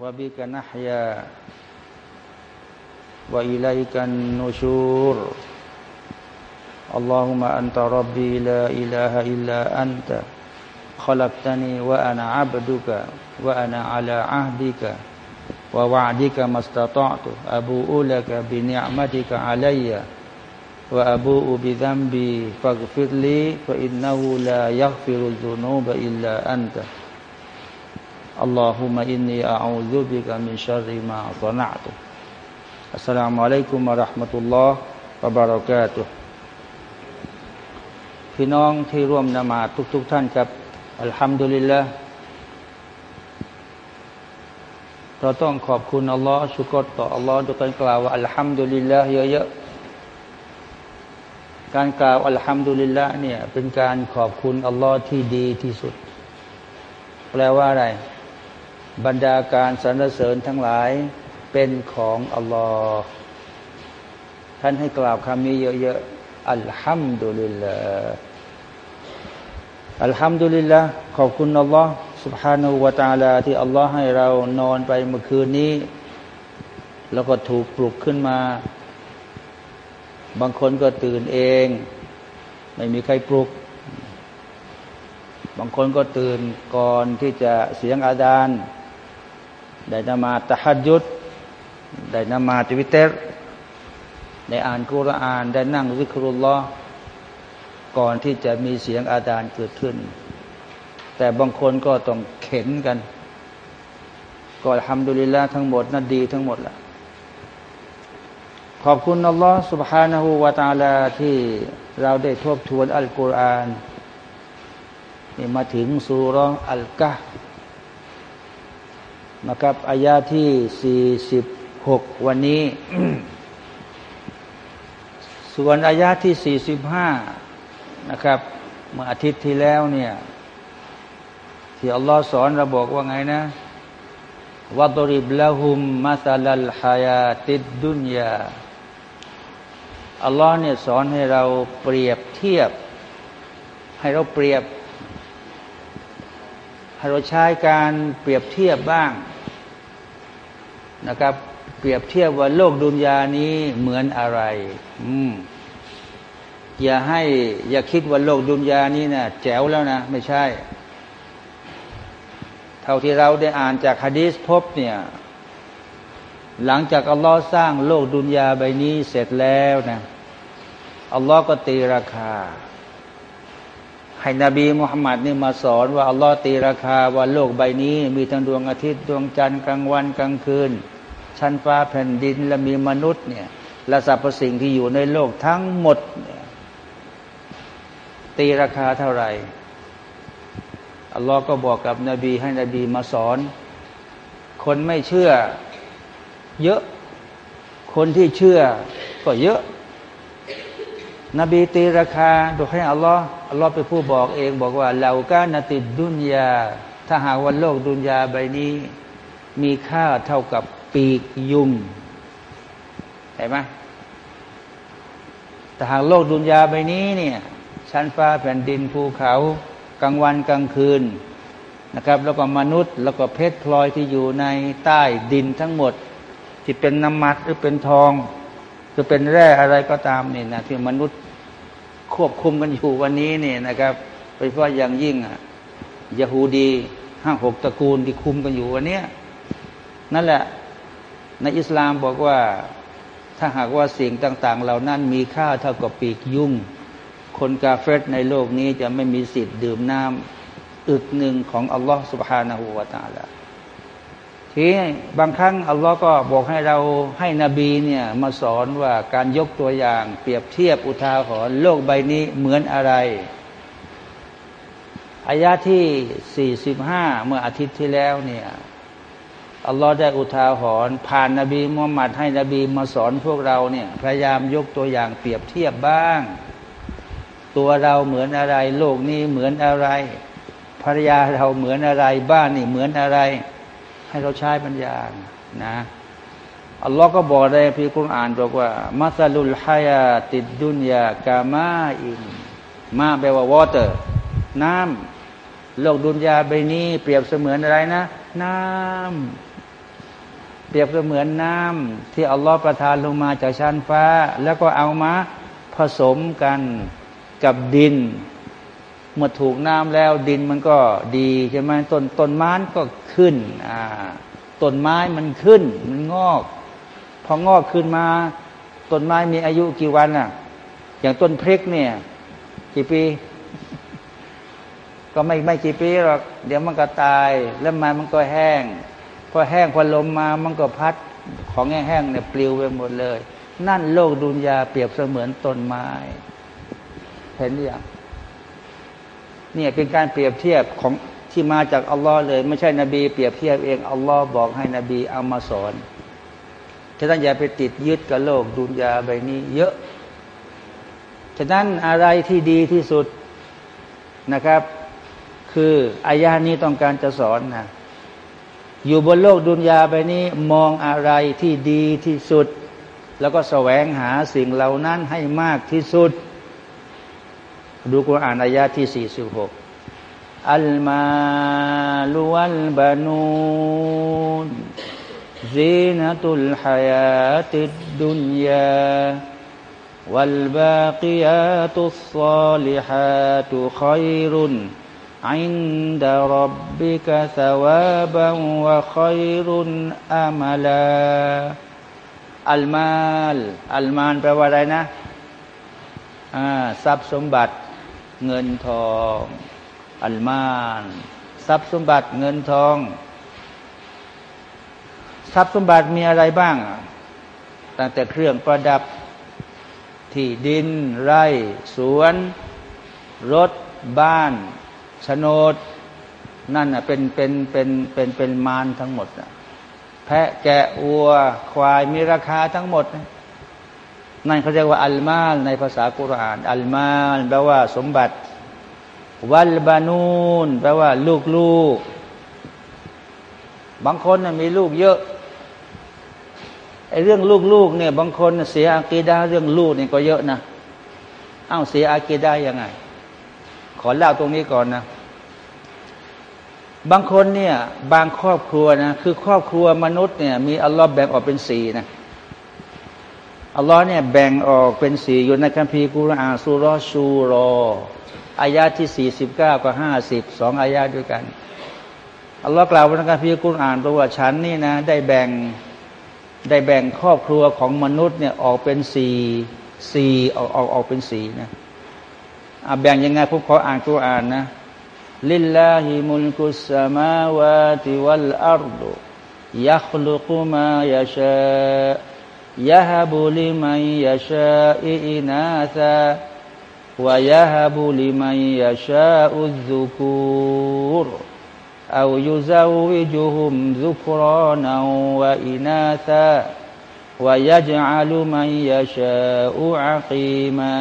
وبك نحيا وإليك النشور. اللهم أنت ربي لا إله إلا أنت خلقتني وأنا عبدك وأنا على عهدك ووعدك ما استطعت. أبوء لك بنعمتك علي وأبوء بذنبي فاغفر لي فإنه لا يغفر الذنوب إلا أنت. อัลลอฮุมะอินนีอาอูซุบิกะมินชัรริมาซนะตุอัสสลามุอะลัยกุมะราะห์มะตุลลอฮ์วะบารอกาตุพี่น้องที่ร่วมนมาทุกทุกท่านครับอัลฮัมดุลิลละเราต้องขอบคุณอัลลอฮ์ชุกรต่ออัลลอฮ์ด้วยการกล่าวว่าอัลฮัมดุลิลละเยอะๆการกล่าวอัลฮัมดุลิลละเนี่ยเป็นการขอบคุณอัลลอฮ์ที่ดีที่สุด แปลว่าอะไร บรรดาการสรรเสริญทั้งหลายเป็นของอัลลอฮ์ท่านให้กล่าวคำนี้เยอะๆ อัลฮัมดุลิลลาห์อัลฮัมดุลิลลาห์ขอบคุณอัลลอฮ์ سبحانه และ تعالى ที่อัลลอฮ์ให้เรานอนไปเมื่อคืนนี้ แล้วก็ถูกปลุกขึ้นมา บางคนก็ตื่นเอง ไม่มีใครปลุก บางคนก็ตื่นก่อนที่จะเสียงอาดาน ได้นมาตะฮัดยุดได้นมาติวิเตรได้อ่านกุรอาน ได้นั่งวิครุลลอก่อนที่จะมีเสียงอาดานเกิดขึ้น แต่บางคนก็ต้องเข็นกัน ก็ทำดุลิละทั้งหมดนั่นดีทั้งหมดละขอบคุณอัลลอฮ์ سبحانه และ تعالى ที่เราได้ทบทวนอัลกุรอานนี่มาถึงสุรอัลกะ นะครับอายาที่สี่สิบหกวันนี้ ส่วนอายาที่สี่สิบห้านะครับ เมื่ออาทิตย์ที่แล้วเนี่ย ที่อัลลอฮ์สอนเราบอกว่าไงนะวัตริบละหุมมาซาลัลฮายาติดดุนยาอัลลอฮ์เนี่ยสอนให้เราเปรียบเทียบ ให้เราเปรียบให้เราใช้การเปรียบเทียบบ้าง นะครับ เปรียบเทียบว่าโลกดุนยานี้เหมือนอะไร อืมอย่าให้ อย่าคิดว่าโลกดุนยานี้นะ่ะแจ๋วแล้วนะ ไม่ใช่ เท่าที่เราได้อ่านจากฮะดีษพบเนี่ยหลังจากอัลลอฮ์สร้างโลกดุนยาใบนี้เสร็จแล้วนะอัลลอฮ์ก็ตีราคา ให้นบีมุฮัมมัดนี่มาสอนว่าอัลลอฮ์ตีราคาว่าโลกใบนี้ มีทั้งดวงอาทิตย์ดวงจันทร์กลางวันกลางคืน ชั้นฟ้าแผ่นดิน และมีมนุษย์เนี่ยและสรรพสิ่งที่อยู่ในโลกทั้งหมดเนี่ยตีราคาเท่าไหร่อัลลอฮ์ก็บอกกับนบีให้นบีมาสอน คนไม่เชื่อเยอะ คนที่เชื่อก็เยอะ นบีตีราคาโดยให้อัลลอฮ์อัลลอฮ์เป็นผู้บอกเองบอกว่าเหล่ากานติดดุนยา ถ้าหากวันโลกดุนยาใบนี้ มีค่าเท่ากับ ปีกยุงเห็นไหมแต่หากโลกดุนยาใบนี้เนี่ยชั้นฟ้าแผ่นดินภูเขากลางวันกลางคืนนะครับ แล้วก็มนุษย์ แล้วก็เพชรพลอยที่อยู่ในใต้ดินทั้งหมด ที่เป็นน้ำมันหรือเป็นทองจะเป็นแร่อะไรก็ตามเนี่ยนะที่มนุษย์ควบคุมกันอยู่วันนี้เนี่ยนะครับโดยเฉพาะอย่างยิ่งอะยาฮูดีห้าหกตระกูลที่คุมกันอยู่วันนี้นั่นแหละ ในอิสลามบอกว่าถ้าหากว่าสิ่งต่าง ๆ เหล่านั้นมีค่าเท่ากับปีกยุ่ง คนกาเฟตในโลกนี้จะไม่มีสิทธิ์ดื่มน้ำอึกหนึ่งของอัลลอฮฺสุบฮานาหูวาตาละทีบางครั้งอัลลอฮ์ก็บอกให้เราให้นบีเนี่ยมาสอนว่าการยกตัวอย่างเปรียบเทียบอุทาหรณ์โลกใบนี้เหมือนอะไรอายะที่สี่สิบห้าเมื่ออาทิตย์ที่แล้วเนี่ย อัลลอฮ์ได้อุทาหรณ์ผ่านนบีมุฮัมมัดให้นบีมาสอนพวกเราเนี่ยพยายามยกตัวอย่างเปรียบเทียบบ้าง ตัวเราเหมือนอะไร โลกนี้เหมือนอะไรภรรยาเราเหมือนอะไร บ้านนี่เหมือนอะไร ให้เราใช้ปัญญานะอัลลอฮ์ก็บอกในพิคุรอ่านบอกว่ามัสลุลฮายาติดดุนยากามาอินมาแปลว่าวอเตอร์น้ำโลกดุนยาใบนี้เปรียบเสมือนอะไรนะ น้ำ เปรียบเสมือนน้ำที่อัลลอฮฺประทานลงมาจากชั้นฟ้า แล้วก็เอามาผสมกันกับดิน เมื่อถูกน้ำแล้วดินมันก็ดีใช่ไหมต้นต้นไม้ก็ขึ้นอ่าต้นไม้มันขึ้น มันงอก พองอกขึ้นมาต้นไม้มีอายุกี่วันอะ อย่างต้นพริกเนี่ย กี่ปี ก็ไม่ไม่กี่ปีหรอกเดี๋ยวมันก็ตาย แล้วมันมันก็แห้ง พอแห้งพอลมมามันก็พัดของแห้งเนี่ยปลิวไปหมดเลย นั่นโลกดุนยาเปรียบเสมือนต้นไม้ เห็นหรือยังเนี่ยเป็นการเปรียบเทียบของที่มาจากอัลลอฮ์เลย ไม่ใช่นบี เปรียบเทียบเองอัลลอฮ์บอกให้นบีเอามาสอนฉะนั้นอย่าไปติดยึดกับโลกดุนยาใบนี้ เยอะฉะนั้นอะไรที่ดีที่สุดนะครับ คืออายานี้ต้องการจะสอนนะ อยู่บนโลกดุนยาใบนี้ มองอะไรที่ดีที่สุด แล้วก็แสวงหาสิ่งเหล่านั้นให้มากที่สุด ดูกุรอานอายาที่สี่สิบหกอัลมาลุวัลบานูน زينة الحياة الدنيا والباقيات الصالحات خير عند ربك ثواب وخير أملا المال อัลมาลแปลว่าอะไรนะทรัพย์สมบัติเงินทอง อัลมาลทรัพย์สมบัติเงินทอง ทรัพย์สมบัติมีอะไรบ้าง ตั้งแต่เครื่องประดับที่ดินไร่ สวน รถ บ้าน โฉนดนั่นอะเป็นเป็นเป็นเป็นเป็นมารทั้งหมดนะแพะแกะวัวควายมีราคาทั้งหมดนั่นเขาเรียกว่าอัลมาลในภาษากุรานอัลมาลแปลว่าสมบัติ วัลบานูนแปลว่า ลูกลูกบางคนมีลูกเยอะไอ้เรื่องลูกๆเนี่ยบางคนเสียอากีดาเรื่องลูกเนี่ยก็เยอะนะอ้าวเสียอากีดายังไง ขอเล่าตรงนี้ก่อนนะ บางคนเนี่ยบางครอบครัวนะคือครอบครัวมนุษย์เนี่ยมีอัลลอฮ์แบ่งออกเป็นสีนะอัลลอฮ์เนี่ยแบ่งออกเป็นสีอยู่ในคัมภีร์กุรอานสุรชูรออายาที่สี่สิบเก้ากับห้าสิบสองอายาด้วยกันอัลลอฮ์กล่าวในคัมภีร์กุรอานว่าฉันนี่นะได้แบ่งได้แบ่งครอบครัวของมนุษย์เนี่ยออกเป็นสี่สี่ออกออกออกเป็นสีนะ แบ่งยังไงผมขออ่านตัวอ่านนะลิลลาฮิมุลกุสมาวาติวัลอัรดุยัคลุกุมายาชายะฮับุลิมัยยาชาอินาธาวายะฮับุลิมัยยาชาอุซุคูร أو يزوجهم ذكرانا وإناثا ويجعل من يشاء عقيما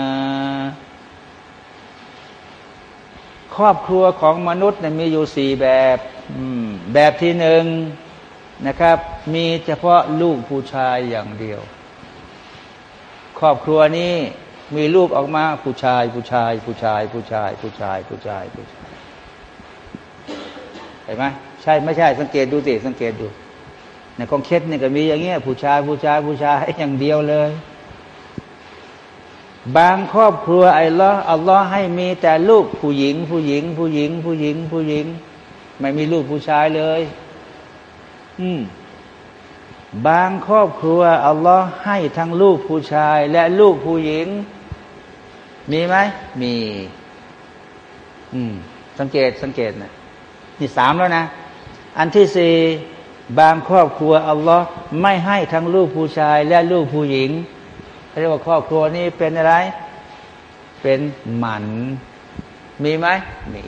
ครอบครัวของมนุษย์เนี่ยมีอยู่สี่แบบแบบที่หนึ่งนะครับ มีเฉพาะลูกผู้ชายอย่างเดียว ครอบครัวนี้มีลูกออกมาผู้ชาย ผู้ชาย ผู้ชาย ผู้ชาย ผู้ชาย ผู้ชายผู้ชายห็นไหมใช่ไม่ใช่สังเกตดูสิสังเกตดูในกองเคสเนี่ยก็มีอย่างเงี้ยผู้ชายผู้ชายผู้ชายอย่างเดียวเลย บางครอบครัวไอ้ละอัลลอฮ์ให้มีแต่ลูกผู้หญิง ผู้หญิง ผู้หญิง ผู้หญิง ผู้หญิง ไม่มีลูกผู้ชายเลย อืมบางครอบครัวอัลลอฮ์ให้ทั้งลูกผู้ชาย และลูกผู้หญิง มีไหมมี อืม สังเกตสังเกตนะนี่สามแล้วนะ อันที่สี่บางครอบครัวอัลลอฮ์ไม่ให้ทั้งลูกผู้ชาย และลูกผู้หญิง เรียกว่าครอบครัวนี้เป็นอะไร เป็นหมัน มีไหมมี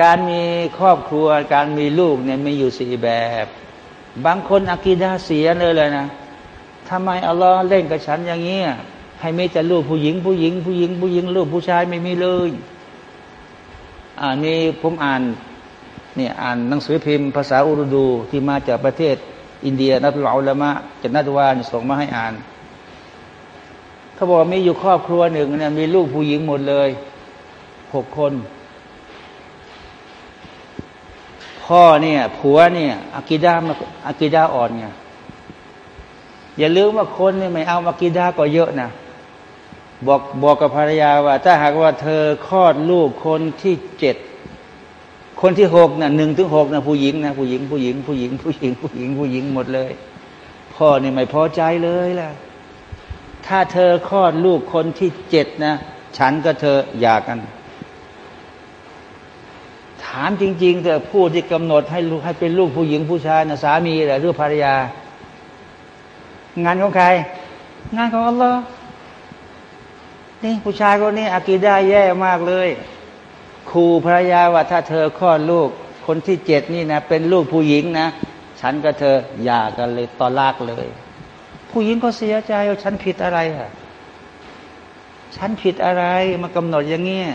การมีครอบครัว การมีลูกเนี่ยมีอยู่สี่แบบ บางคนอากีดาเสียเลยเลยนะทำไมอัลลอฮ์เล่นกับฉันอย่างเงี้ยให้มีแต่ลูกผู้หญิง ผู้หญิง ผู้หญิง ผู้หญิง ลูกผู้ชายไม่มีเลยอ่านี่ผมอ่านเนี่ยอ่านหนังสือพิมพ์ภาษาอุรดูที่มาจากประเทศ อินเดียนัตุลอาลามะจากนัตวานส่งมาให้อ่าน เขาบอกมีอยู่ครอบครัวหนึ่งเนี่ยมีลูกผู้หญิงหมดเลยหกคนพพ่อเนี่ยผัวเนี่ยอากิดาอากิดาอ่อนไงอย่าลืมว่าคนนี่ไม่เอาอากิดาก็เยอะนะบอกบอกกับภรรยาว่า ถ้าหากว่าเธอคลอดลูกคนที่เจ็ด คนที่หกนะ่ะหนึ่งถึงหกนะผู้หญิงนะผู้หญิงผู้หญิงผู้หญิงผู้หญิงผู้หญิงผู้หญิงหมดเลย พ่อนี่ไม่พอใจเลยล่ะ ถ้าเธอคลอดลูกคนที่เจ็ดนะ ฉันก็เธออยากกัน ถามจริงๆเธอผู้ที่กำหนดให้ลูกให้เป็นลูกผู้หญิงผู้ชายนะสามีหรือภรรยา งานของใคร งานของอัลลอฮ์นี่ผู้ชายคนนี้อากีไดาแย่มากเลย ครูภรรยาว่าถ้าเธอคลอดลูก คนที่เจ็ดนี่นะเป็นลูกผู้หญิงนะ ฉันกับเธอหย่ากันเลยต่อลากเลย ผู้หญิงก็เสียใจว่าฉันผิดอะไรอะฉันผิดอะไรมากำหนดอย่างเงี้ย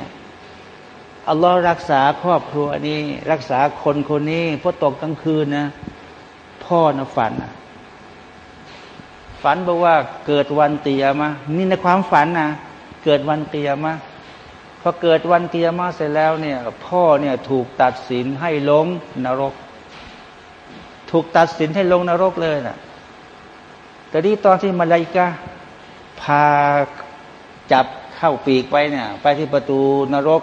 อัลลอฮ์รักษาครอบครัวนี้ รักษาคนคนนี้พอตกกลางคืนนะ พ่อนะฝันนะฝันบอกว่าเกิดวันเตียมานี่ในความฝันนะเกิดวันเตียมา พอเกิดวันเตียมาเสร็จแล้วเนี่ย พ่อเนี่ยถูกตัดสินให้ลงนรก ถูกตัดสินให้ลงนรกเลยนะแต่ที่ตอนที่มาลายกาพาจับเข้าปีกไปเนี่ย ไปที่ประตูนรก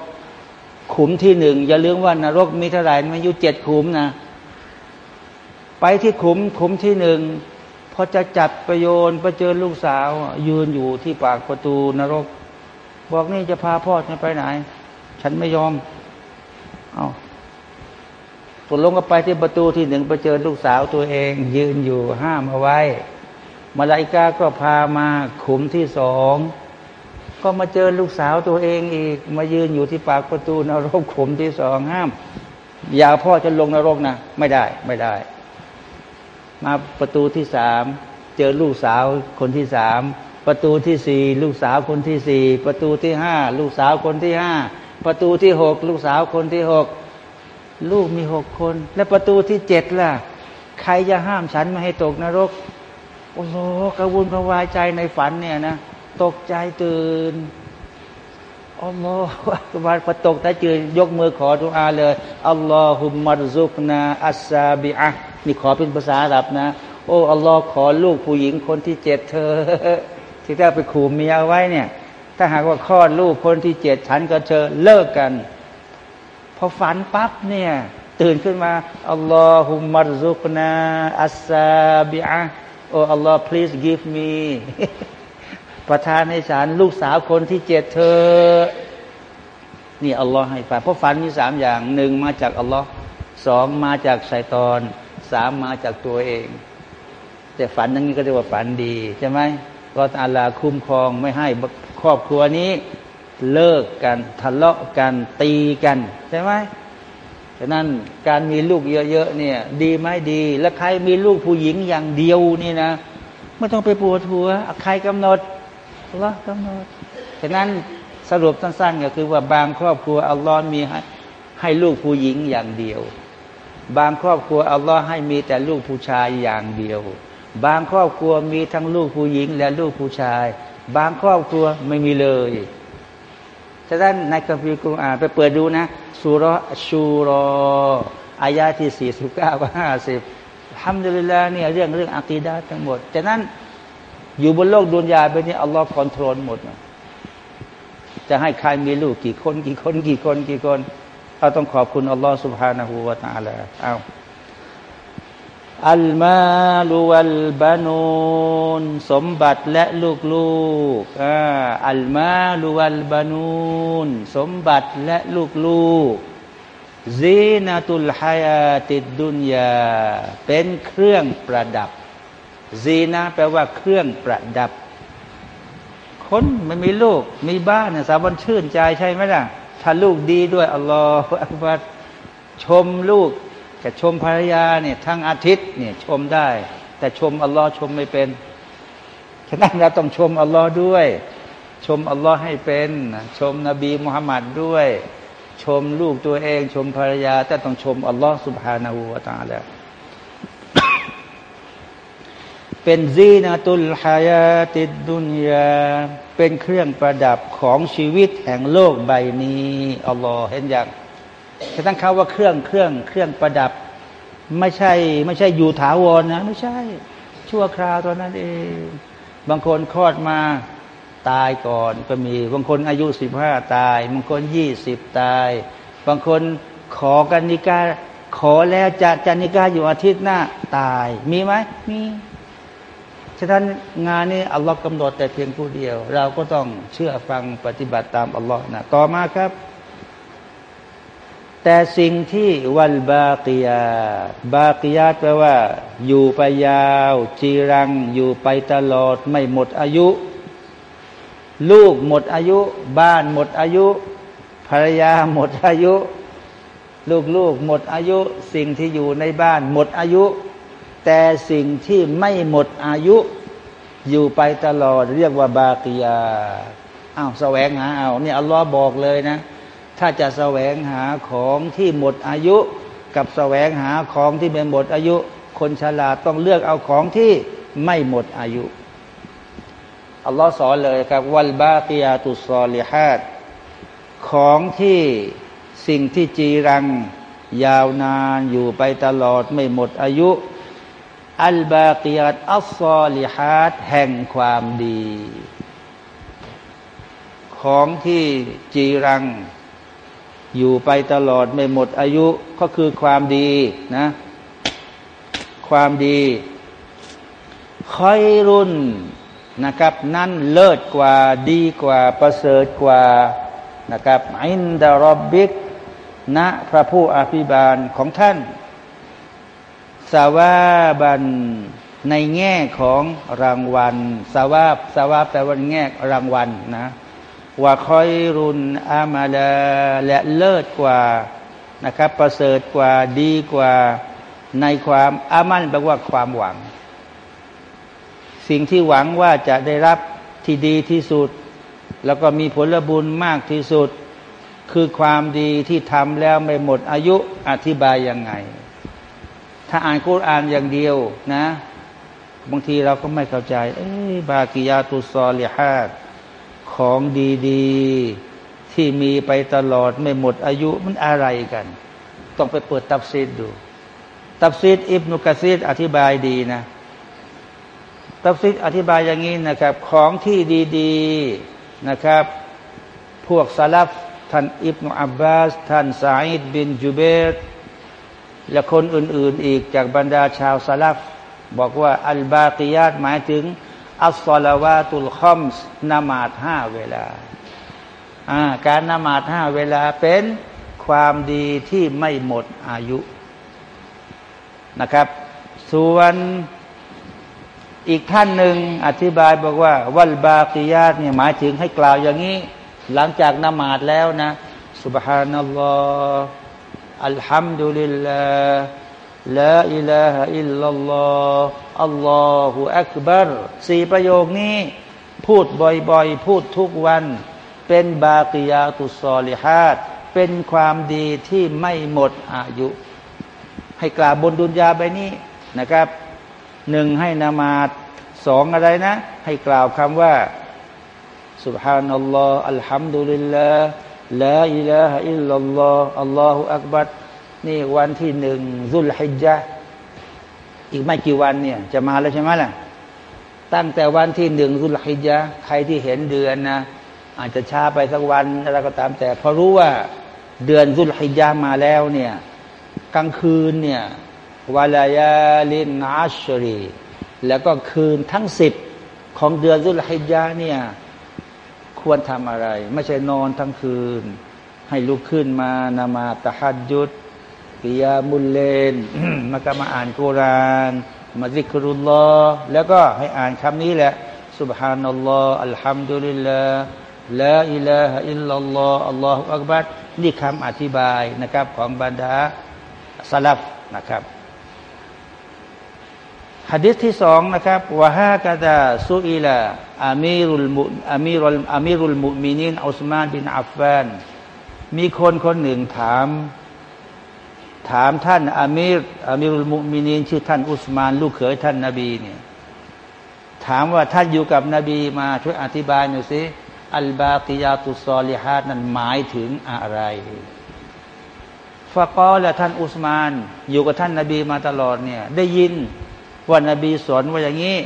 ขุมที่หนึ่งอย่าลืมว่านรกมีเท่าไหร่มันอยู่เจ็ดขุมนะไปที่ขุมขุมที่หนึ่งพอจะจับประโยชน์ไปเจอลูกสาว ยืนอยู่ที่ปากประตูนรก บอกนี่จะพาพ่อฉันไปไหน ฉันไม่ยอม เอาตกลงก็ไปที่ประตูที่หนึ่งไปเจอลูกสาวตัวเอง ยืนอยู่ห้ามเอาไว้ มาลายกาก็พามาขุมที่สองก็มาเจอลูกสาวตัวเองอีก มายืนอยู่ที่ปากประตูนรกขุมที่สองห้าม อย่าพ่อจะลงนรกนะไม่ได้ไม่ได้ มาประตูที่สามเจอลูกสาวคนที่สาม ประตูที่สี่ลูกสาวคนที่สี่ประตูที่ห้าลูกสาวคนที่ห้าประตูที่หกลูกสาวคนที่หกลูกมีหกคน และประตูที่เจ็ดล่ะ ใครจะห้ามฉันไม่ให้ตกนรก โอ้โหกระวนกระวายใจในฝันเนี่ยนะตกใจตื่นอัลลอฮฺวันพอตกใจตื่นยกมือขอทุอาเลยอัลลอฮุมัรซุกนาอัสซาบิอะนี่ขอเป็นภาษาอาหรับนะ โอ้อัลลอฮ์ขอลูกผู้หญิงคนที่เจ็ดเธอ ที่ได้ไปขู่เมียไว้เนี่ย ถ้าหากว่าคลอดลูกคนที่เจ็ดฉันก็เธอเลิกกัน พอฝันปั๊บเนี่ย ตื่นขึ้นมาอัลลอฮุมัรซุกนาอัสซาบิอะโออัลลอฮ์ please give me ประทานให้ฉันลูกสาวคนที่เจ็ดเธอ นี่อัลลอฮ์ให้ฝันเพราะฝันมีสามอย่างหนึ่งมาจากอัลลอฮ์สองมาจากไซตอนสามมาจากตัวเอง แต่ฝันนั้นก็เรียกว่าฝันดีใช่ไหม ก็อาลาคุ้มครองไม่ให้ครอบครัวนี้เลิกกันทะเลาะกันตีกันใช่ไหมฉะนั้นการมีลูกเยอะๆเนี่ย ดีไหมดี แล้วใครมีลูกผู้หญิงอย่างเดียวนี่นะไม่ต้องไปปวดหัวใครกำหนดอัลลอฮ์กำหนดฉะนั้นสรุปสั้นๆก็คือว่าบางครอบครัวอัลลอฮ์มีให้ให้ลูกผู้หญิงอย่างเดียว บางครอบครัวอัลลอฮ์ให้มีแต่ลูกผู้ชายอย่างเดียว บางครอบครัวมีทั้งลูกผู้หญิง และลูกผู้ชาย บางครอบครัวไม่มีเลยฉะนั้นในคัมภีร์กุรอานไปเปิดดูนะสุรชูรออายาที่สี่สิบเก้ากับห้าสิบทำดุลิลาเนี่ยเรื่องเรื่องอักีดาทั้งหมดฉะนั้นอยู่บนโลกดุนยาไปนี้อัลลอฮ์คอนโทรลหมดจะให้ใครมีลูกกี่คน กี่คน กี่คน กี่คน เราต้องขอบคุณอัลลอฮ์สุบฮานาหูวาตาลาเอา อัลมาลูวัลบานูนสมบัติและลูกลูกอัลมาลูวัลบานูนสมบัติและลูกลูกซีนาตุลฮายาติดดุนยา เป็นเครื่องประดับซีนะแปลว่าเครื่องประดับ คนไม่มีลูก มีบ้านเนี่ยสาบันชื่นใจใช่ไหมล่ะ ถ้าลูกดีด้วยอัลลอฮฺอักบัดชมลูก จะชมภรรยาเนี่ยทั้งอาทิตย์เนี่ยชมได้ แต่ชมอัลลอฮ์ชมไม่เป็นฉะนั้นเราต้องชมอัลลอฮ์ด้วย ชมอัลลอฮ์ให้เป็น ชมนบีมุฮัมมัดด้วย ชมลูกตัวเอง ชมภรรยา แต่ต้องชมอัลลอฮ์สุบฮานาหูวาตาแล้วเป็นซีนาตุลฮายาติดดุนยาเป็นเครื่องประดับของชีวิตแห่งโลกใบนี้อัลลอฮ์เห็นอย่าง จะตั้งเขาว่าเครื่องเครื่องเครื่องประดับ ไม่ใช่ ไม่ใช่อยู่ถาวรนะ ไม่ใช่ ชั่วคราวตอนนั้นเอง บางคนคลอดมาตายก่อนก็มี บางคนอายุสิบห้าตาย บางคนยี่สิบตาย บางคนขอกันนิกาขอแล้วจะจะนิกาอยู่อาทิตย์หน้าตาย มีไหมมีฉะนั้นงานนี้อัลลอฮ์กำหนดแต่เพียงผู้เดียว เราก็ต้องเชื่อฟังปฏิบัติตามอัลลอฮ์นะต่อมาครับ แต่สิ่งที่วัลบากียาบากียาแปลว่า อยู่ไปยาว จีรัง อยู่ไปตลอด ไม่หมดอายุ ลูกหมดอายุ บ้านหมดอายุ ภรรยาหมดอายุ ลูกๆหมดอายุ สิ่งที่อยู่ในบ้านหมดอายุ แต่สิ่งที่ไม่หมดอายุ อยู่ไปตลอด เรียกว่าบากียาอ้าวแสวงหาเอาเนี่ยอัลลอฮ์บอกเลยนะ ถ้าจะแสวงหาของที่หมดอายุ กับแสวงหาของที่เป็นหมดอายุ คนฉลาดต้องเลือกเอาของที่ไม่หมดอายุอัลลอฮ์สอนเลยครับวัลบากียาตุสอลิฮัดของที่สิ่งที่จีรังยาวนานอยู่ไปตลอดไม่หมดอายุ อัลบากียัตอัลซอลิฮัดแห่งความดี ของที่จีรัง อยู่ไปตลอดไม่หมดอายุก็คือความดีนะ ความดีคอยรุ่นนะครับ นั่นเลิศกว่าดีกว่าประเสริฐกว่านะครับอินดารบบิกณพระผู้อภิบาลของท่านสาวาบันในแง่ของรางวัลสาวาบสาวาบแปลว่าแง่รางวัลนะ ว่าคอยรุนอามาลาและเลิศกว่านะครับประเสริฐกว่าดีกว่าในความอามันแปลว่าความหวัง สิ่งที่หวังว่าจะได้รับที่ดีที่สุด แล้วก็มีผลบุญมากที่สุด คือความดีที่ทำแล้วไม่หมดอายุอธิบายยังไง ถ้าอ่านกุรอานอย่างเดียวนะ บางทีเราก็ไม่เข้าใจ เอ้บากิยาตุซอลิฮัด ของดีๆ ที่มีไปตลอดไม่หมดอายุมันอะไรกัน ต้องไปเปิดตับซีดดู ตับซีดอิบนุกะซีดอธิบายดีนะตับซีดอธิบายอย่างนี้นะครับ ของที่ดีๆนะครับ พวกซาลฟท่านอิบนุอับบาส ท่านซาอิดบินจูเบตและคนอื่นๆอีกจากบรรดาชาวสลับบอกว่าอัลบาติยาตหมายถึง อัลสลาวาตุลคอมส์นมาตห้าเวลา การนมาตห้าเวลาเป็นความดีที่ไม่หมดอายุนะครับ ส่วนอีกท่านหนึ่งอธิบายบอกว่า วัลบาคิยาตเนี่ยหมายถึงให้กล่าวอย่างนี้ หลังจากนมาตแล้วนะสุบฮานัลลอฮ์อัลฮัมดุลิลลาห์ลาอิลาฮะอิลลัลลอฮ์ อัลลอฮฺอักบารสี่ประโยคนี้ พูดบ่อยๆ พูดทุกวัน เป็นบากิยาตุสอลิฮัดเป็นความดีที่ไม่หมดอายุ ให้กล่าวบนดุนยาใบนี้นะครับหนึ่งให้นามาดสองอะไรนะ ให้กล่าวคำว่า سبحان الله الحمد لله ลาอิลาฮะอิลลัลลอฮ์อัลลอฮฺอักบัดนี่วันที่หนึ่งซุลฮิจญะ อีกไม่กี่วันเนี่ย จะมาแล้วใช่ไหมล่ะ ตั้งแต่วันที่หนึ่งซุลฮิจญะใครที่เห็นเดือนนะอาจจะช้าไปสักวันอะไรก็ตาม แต่พอรู้ว่าเดือนซุลฮิจญะมาแล้วเนี่ย กลางคืนเนี่ยวาลายาลินอัชรีแล้วก็คืนทั้งสิบของเดือนซุลฮิจญะเนี่ยควรทำอะไร ไม่ใช่นอนทั้งคืน ให้ลุกขึ้นมานามาตะฮัดยุด กิยามุลเลนมาก็มาอ่านกุรานมาดิกรุลลอแล้วก็ให้อ่านคำนี้แหละสุบฮานัลลอฮ์อัลฮัมดุลิลลาห์ละอิลาฮะอิลลัลลอฮ์อัลลอฮฺอักบัดนี่คำอธิบายนะครับ ของบรรดาสลับนะครับฮะดิษที่สองนะครับว่ะฮากาดาซุอิลาอามีรุลมุอามีรุลอามีรุลมุมินินอุสมานบินอัฟฟานมีคนคนหนึ่งถาม ถามท่านอามีรอามีรุลมุมินินชื่อท่านอุสมาน ลูกเขยท่านนาบีเนี่ยถามว่าท่านอยู่กับนบีมาช่วยอธิบายหน่อยสิอัลบาติยาตุซอลิฮาดนั้นหมายถึงอะไรฟะกอและท่านอุสมาน อยู่กับท่านนาบีมาตลอดเนี่ย ได้ยินว่านบีสอนว่าอย่างนี้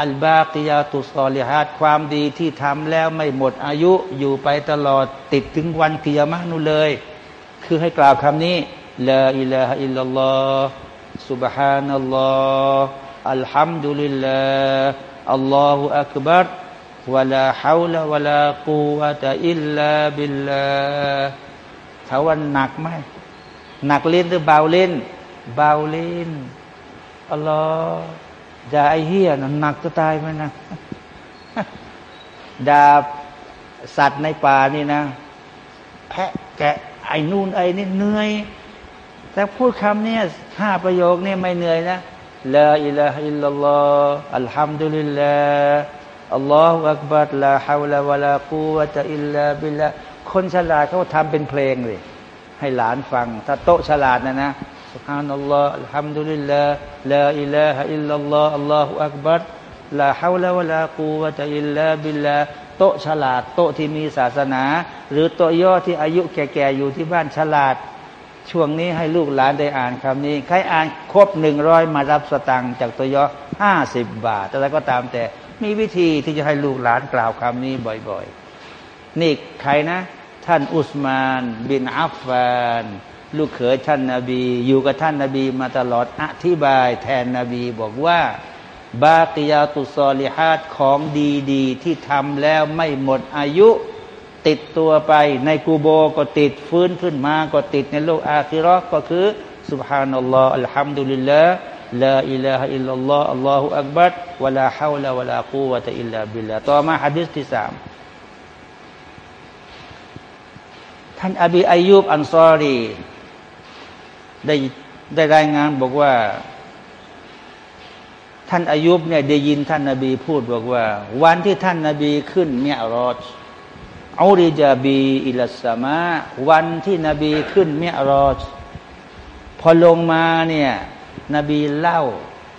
อัลบากิยาตุสอลิฮัดความดีที่ทำแล้วไม่หมดอายุอยู่ไปตลอดติดถึงวันกิยามะนู่เลย คือให้กล่าวคำนี้ ลาอิลาฮอิลลัลลอฮ์ سبحان الله الحمد لله الله أكبر ولا حول ولا قوة إلا بالله เขาว่าหนักไหมหนักเล่นหรือเบาเล่นเบาเล่นอัลลอฮ์ด่าไอ้เหี้ยหนักจะตายไหมนะด่าสัตว์ในป่านี่นะ แพะแกะไอ้นู่นไอ้นี่เหนื่อย แต่พูดคำนี้ห้าประโยคนี่ไม่เหนื่อยนะلا إله إلا الله الحمد لله الله أكبر لا حول ولا قوة إلا بالله คนฉลาดเขาทำเป็นเพลงเลยให้หลานฟัง ถ้าโตฉลาดนะนะสุฮานัลลอฮฺอัลฮัมดุลิลลาห์ลาอิลาฮอิลลัลลอฮ์อัลลอฮฺอักบัดลาฮาวลาวะลากูวะตะอิลลาบิลละโตฉลาด โตที่มีศาสนา หรือโตย่อที่อายุแก่ๆอยู่ที่บ้านฉลาด ช่วงนี้ให้ลูกหลานได้อ่านคำนี้ ใครอ่านครบหนึ่งร้อยมารับสตังค์จากตัวยอห้าสิบบาทอะไรก็ตามแต่มีวิธีที่จะให้ลูกหลานกล่าวคำนี้บ่อยๆ นี่ใครนะ ท่านอุสมาน บินอัฟฟาน ลูกเขยท่านนาบี อยู่กับท่านนาบีมาตลอดอธิบายแทนนบีบอกว่าบาติยาตุซอลิฮัดของดีๆ ที่ทำแล้วไม่หมดอายุ ติดตัวไป ในกูโบก็ติดฟื้นขึ้นมา ก็ติดในโลกอาคิรอก็คือسبحان الله الحمد لله لا إله إلا الله الله أكبر ولا حول ولا قوة إلا بالله ต่อมาฮะดิษที่สามท่านอบีอัยยูบอันซอรีได้ได้รายงานบอกว่า ท่านอัยยูบเนี่ยได้ยินท่านนบีพูดบอกว่า วันที่ท่านนาบีขึ้นเมียรอช อูริจาบีอิลสมา วันที่นบีขึ้นเมียรอจพอลงมาเนี่ยนบีเล่า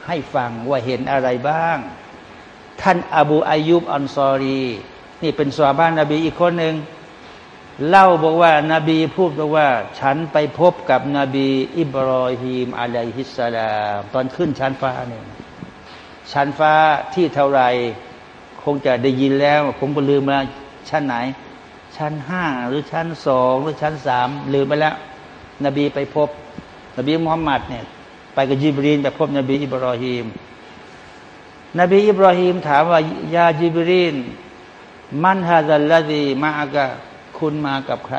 ให้ฟังว่าเห็นอะไรบ้าง ท่านอบูอายุบอันซอรี นี่เป็นสวาบ้านนบีอีกคนหนึ่งเล่าบอกว่านาบีพูดบอกว่า ฉันไปพบกับนบีอิบรอฮีมอะลัยฮิสสลามตอนขึ้นชั้นฟ้าเนี่ยชั้นฟ้าที่เท่าไร คงจะได้ยินแล้ว ผมก็ลืมมาชั้นไหน ชั้นห้าหรือชั้นสองหรือชั้นสามลืมไปแล้ว นบีไปพบ นบีมุฮัมมัดเนี่ย ไปกับจิบรีนไปพบนบีอิบรอฮีม นบีอิบรอฮีมถามว่ายาจิบรีนมันฮาซัลลดีมากะคุณมากับใคร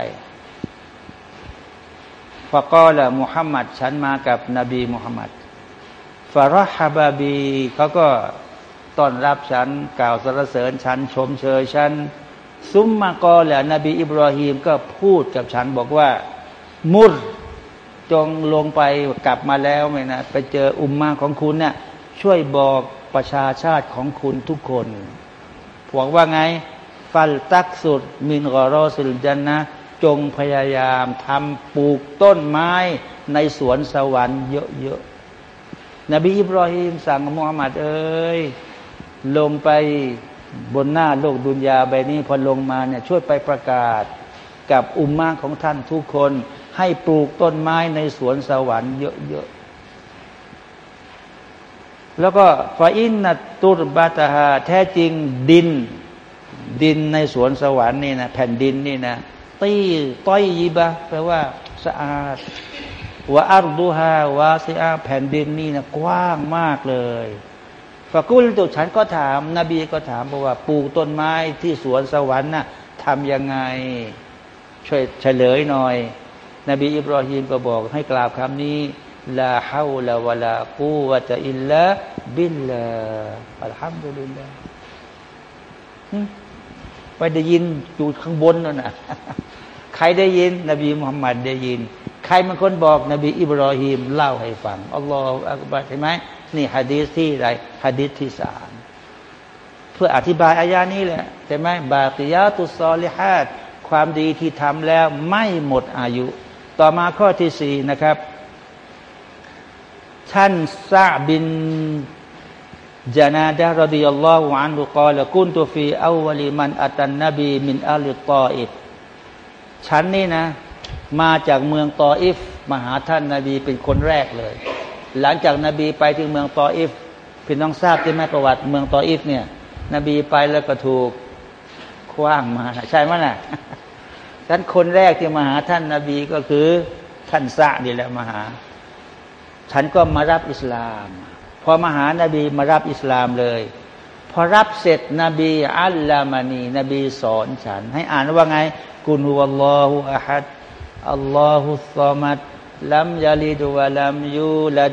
ฟะกอละมุฮัมมัดฉันมากับนบีมุฮัมมัดฟารฮาบาบีเขาก็ต้อนรับฉัน กล่าวสรรเสริญฉัน ชมเชยฉัน ซุมมากอแหละนบีอิบราฮิมก็พูดกับฉันบอกว่า มุดจงลงไปกลับมาแล้วไหมนะไปเจออุมมาของคุณเนะ่ยช่วยบอกประชาชาติของคุณทุกคนบอกว่าไง ฟัลตักสุด มินกอรอสิลจันนะจงพยายามทำปลูกต้นไม้ในสวนสวรรค์เยอะๆนบีอิบราฮิมสั่งมุฮัมมัดเอ้ยลงไป บนหน้าโลกดุนยาใบนี้พอลงมาเนี่ยช่วยไปประกาศกับอุมมาของท่านทุกคน ให้ปลูกต้นไม้ในสวนสวรรค์เยอะๆ แล้วก็ฟาอินนัตุรบาตาฮาแท้จริงดิน ดินในสวนสวรรค์นี่นะแผ่นดินนี่นะตีต้อยยีบะแปลว่าสะอาดว่าอัลดูฮาวาซิอาแผ่นดินนี่นะกว้างมากเลย ฟากุลตุฉันก็ถาม นบีก็ถามบอกว่าปลูกต้นไม้ที่สวนสวรรค์น่ะทำยังไง ช่วยเฉลยหน่อย นบีอิบราฮิมก็บอกให้กล่าวคำนี้ลาฮาวลาวะลากูวะตะอิลลาบิลลาอัลฮัมดุลิลลาไปได้ยินอยู่ข้างบนนั่นนะใครได้ยิน นบีมุฮัมมัดได้ยิน ใครเป็นคนบอก นบีอิบราฮิมเล่าให้ฟังอัลลอฮฺอักบัรใช่ไหม นี่ฮะดีษที่ไรฮะดีษที่สามเพื่ออธิบายอายานี้แหละใช่ไหมบาติยาตุซอลิฮัดความดีที่ทำแล้วไม่หมดอายุ ต่อมาข้อที่สี่นะครับ ท่านซาบินجنادة رضي الله عنه قال كنت في أول من أتى النبي من أهل الطائف ฉันนี่นะ มาจากเมืองตออิฟมาหาท่านนบีเป็นคนแรกเลย หลังจากนบีไปถึงเมืองตออิฟพี่น้องทราบใช่ไหมประวัติเมืองตออิฟเนี่ย นบีไปแล้วก็ถูกขว้างมา ใช่ไหมน่ะท่านคนแรกที่มาหาท่านนบีก็คือท่านซะอ์ดนี่แหละมาหา ฉันก็มารับอิสลาม พอมาหานาบีมารับอิสลามเลย พอรับเสร็จนบีอัลลามานี นบีสอนฉัน ให้อ่านว่าไง กุนฮุวัลลอฮุอะฮัดอัลลอฮุสซามัดลัมยาลิดวะลัมยูลัด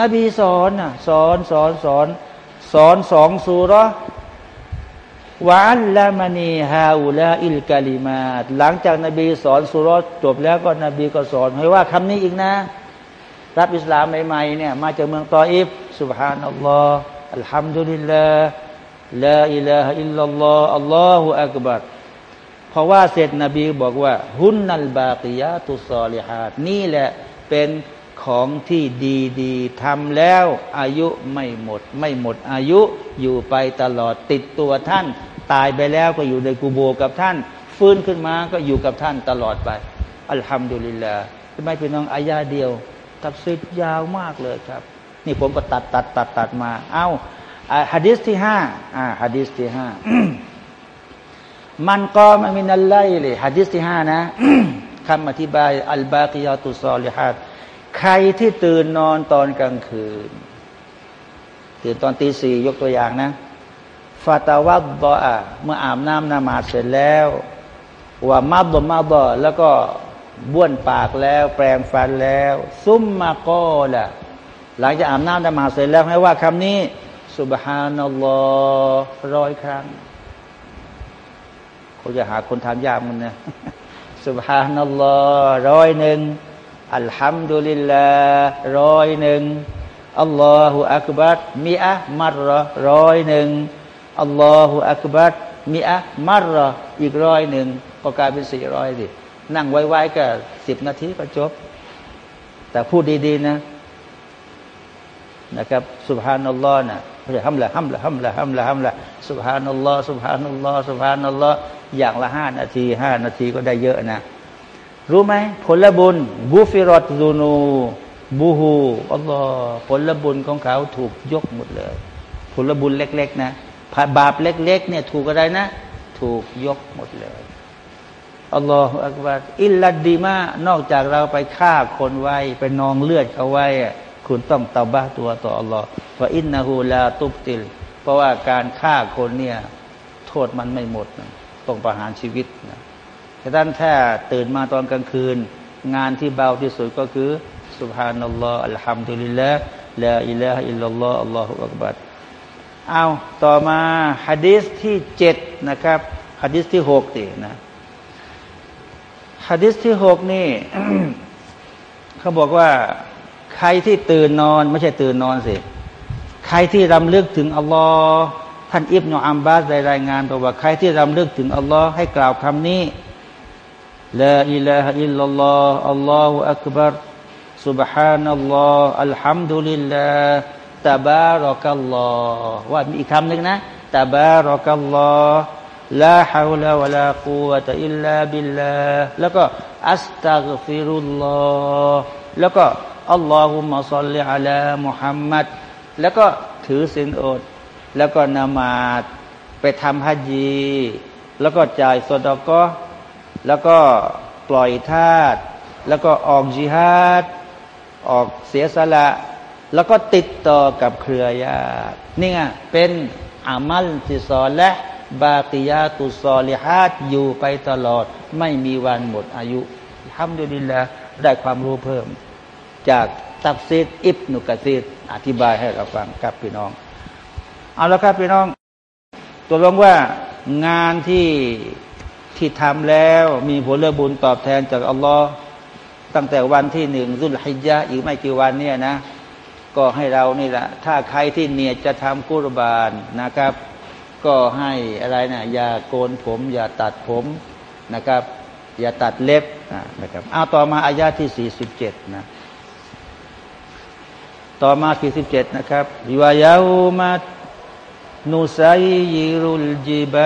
นบีสอนนะสอนสอนสอนสอนสองสุรวะลลามานีฮาอุลาอิลกาลิมาหลังจากนบีสอนสุรจบแล้วก็นบีก็สอนให้ว่าคำนี้อีกนะ รับอิสลามใหม่ๆเนี่ยมาจากเมืองตออิฟสุบฮานัลลอฮ์อัลฮัมดุลิลลาห์ลาอิลาฮอิลลัลลอฮ์อัลลอฮฺอักบัรเพราะว่าเสร็จนบีบอกว่า หุนนัลบากิยาตุซอลิฮาดนี่แหละเป็น ของที่ดีๆทำแล้วอายุไม่หมด ไม่หมดอายุอยู่ไปตลอดติดตัวท่าน ตายไปแล้วก็อยู่ในกูโบกับท่าน ฟื้นขึ้นมาก็อยู่กับท่านตลอดไป อัลฮัมดุลิลลาห์ทำไมเป็นน้องอายาเดียวตับซิดยาวมากเลยครับ นี่ผมก็ตัดตัดตัดตัดมา เอาฮะดิษที่ห้าอ่าฮะดิษที่ห้ามันก็มามินัลไลเลยฮะดิษที่ห้านะคำอธิบายอัลบากิยาตุซอลิฮัด ใครที่ตื่นนอนตอนกลางคืน ตื่นตอนตีสี่ยกตัวอย่างนะฟาตาวัดบอะเมื่ออาบน้ำนามาเสร็จแล้วว่ามาบมาบแล้วก็บ้วนปากแล้ว แปรงฟันแล้ว ซุมมาก็ละหลังจากอาบน้ำนามาเสร็จแล้วให้ว่าคำนี้สุบฮานัลลอฮ์ร้อยครั้งเขาจะหาคนทำยากมันนะสุบฮานัลลอฮ์ร้อยหนึ่ง อัลฮัมดุลิลลาร้อยหนึ่งอัลลอฮฺอักบัดมีอะมัรรร้อยหนึ่งอัลลอฮฺอักบัดมีอะมัรรอีกร้อยหนึ่งก็กลายเป็นสี่ร้อยดินั่งไว้ๆก็สิบนาทีก็จบ แต่พูดดีๆนะ นะครับสุบฮานัลลอฮ์นะไม่ใช่ฮัมละฮัมละฮัมละฮัมละฮัมละสุบฮานัลลอฮ์สุบฮานัลลอฮ์สุบฮานัลลอฮ์อย่างละห้านาทีห้านาทีก็ได้เยอะนะ รู้ไหมผลบุญบูฟิรอตซูนูบูฮูอัลลอฮ์ผลบุญของเขาถูกยกหมดเลย ผลบุญเล็ก ๆ นะบาปเล็ก ๆ เนี่ย ถูกอะไรนะ ถูกยกหมดเลยอัลลอฮฺอักบารอิลลัดดีมานอกจากเราไปฆ่าคนไว้ ไปนองเลือดเขาไว้ คุณต้องเตาบ้าตัวต่ออัลลอฮฺว่าอินนาฮูลาตุบติล เพราะว่าการฆ่าคนเนี่ย โทษมันไม่หมดต้องประหารชีวิตนะ แต่ท่านแค่ตื่นมาตอนกลางคืน งานที่เบาที่สุดก็คือสุบฮานัลลอฮฺอัลฮัมดุลิลละลาอิลลาอิลลัลลอฮฺอัลลอฮฺอักบัรเอาต่อมาฮะดีษที่เจ็ดนะครับฮะดีษที่หกตีนะฮะดีษที่หกนี่เขาบอกว่าใครที่ตื่นนอน ไม่ใช่ตื่นนอนสิ ใครที่รำลึกถึงอัลลอฮ์ท่านอิบนาอัมบาสได้รายงานบอกว่าใครที่รำลึกถึงอัลลอฮ์ให้กล่าวคำนี้ لا إله إلا الله الله أكبر سبحان الله الحمد لله تبارك الله ว่ามีอีกคำหนึ่งนะ تبارك الله لا حول ولا قوة إلا بالله แล้วก็ أستغفر الله แล้วก็ اللهم صل على محمد แล้วก็ถือศีลอด แล้วก็นามาดไปทำฮัจญีแล้วก็จ่ายสดก็ แล้วก็ปล่อยทาตแล้วก็ออกจิฮาดออกเสียสละ แล้วก็ติดต่อกับเครือญาตินี่ไงเป็นอามัลที่สอและباقيات الصالحات อยู่ไปตลอด ไม่มีวันหมดอายุทำดูดีแล้วได้ความรู้เพิ่ม จากตัฟซีรอิบนุกะษีรอธิบายให้เราฟังกับพี่น้อง เอาละครับพี่น้องตกลงว่างานที่ ที่ทำแล้วมีผลบุญตอบแทนจากอัลลอฮ์ตั้งแต่วันที่หนึ่งซุลฮิจญะฮ์อีกไม่กี่วันเนี่ยนะ ก็ให้เรานี่แหละถ้าใครที่เหนียตจะทำกุรบานนะครับ ก็ให้อะไรนะอย่าโกนผม อย่าตัดผมนะครับ อย่าตัดเล็บนะครับเอาต่อมาอายาที่สี่สิบเจ็ดนะต่อมาที่สิบเจ็ดนะครับวายามานุสัยยิรุลจิบ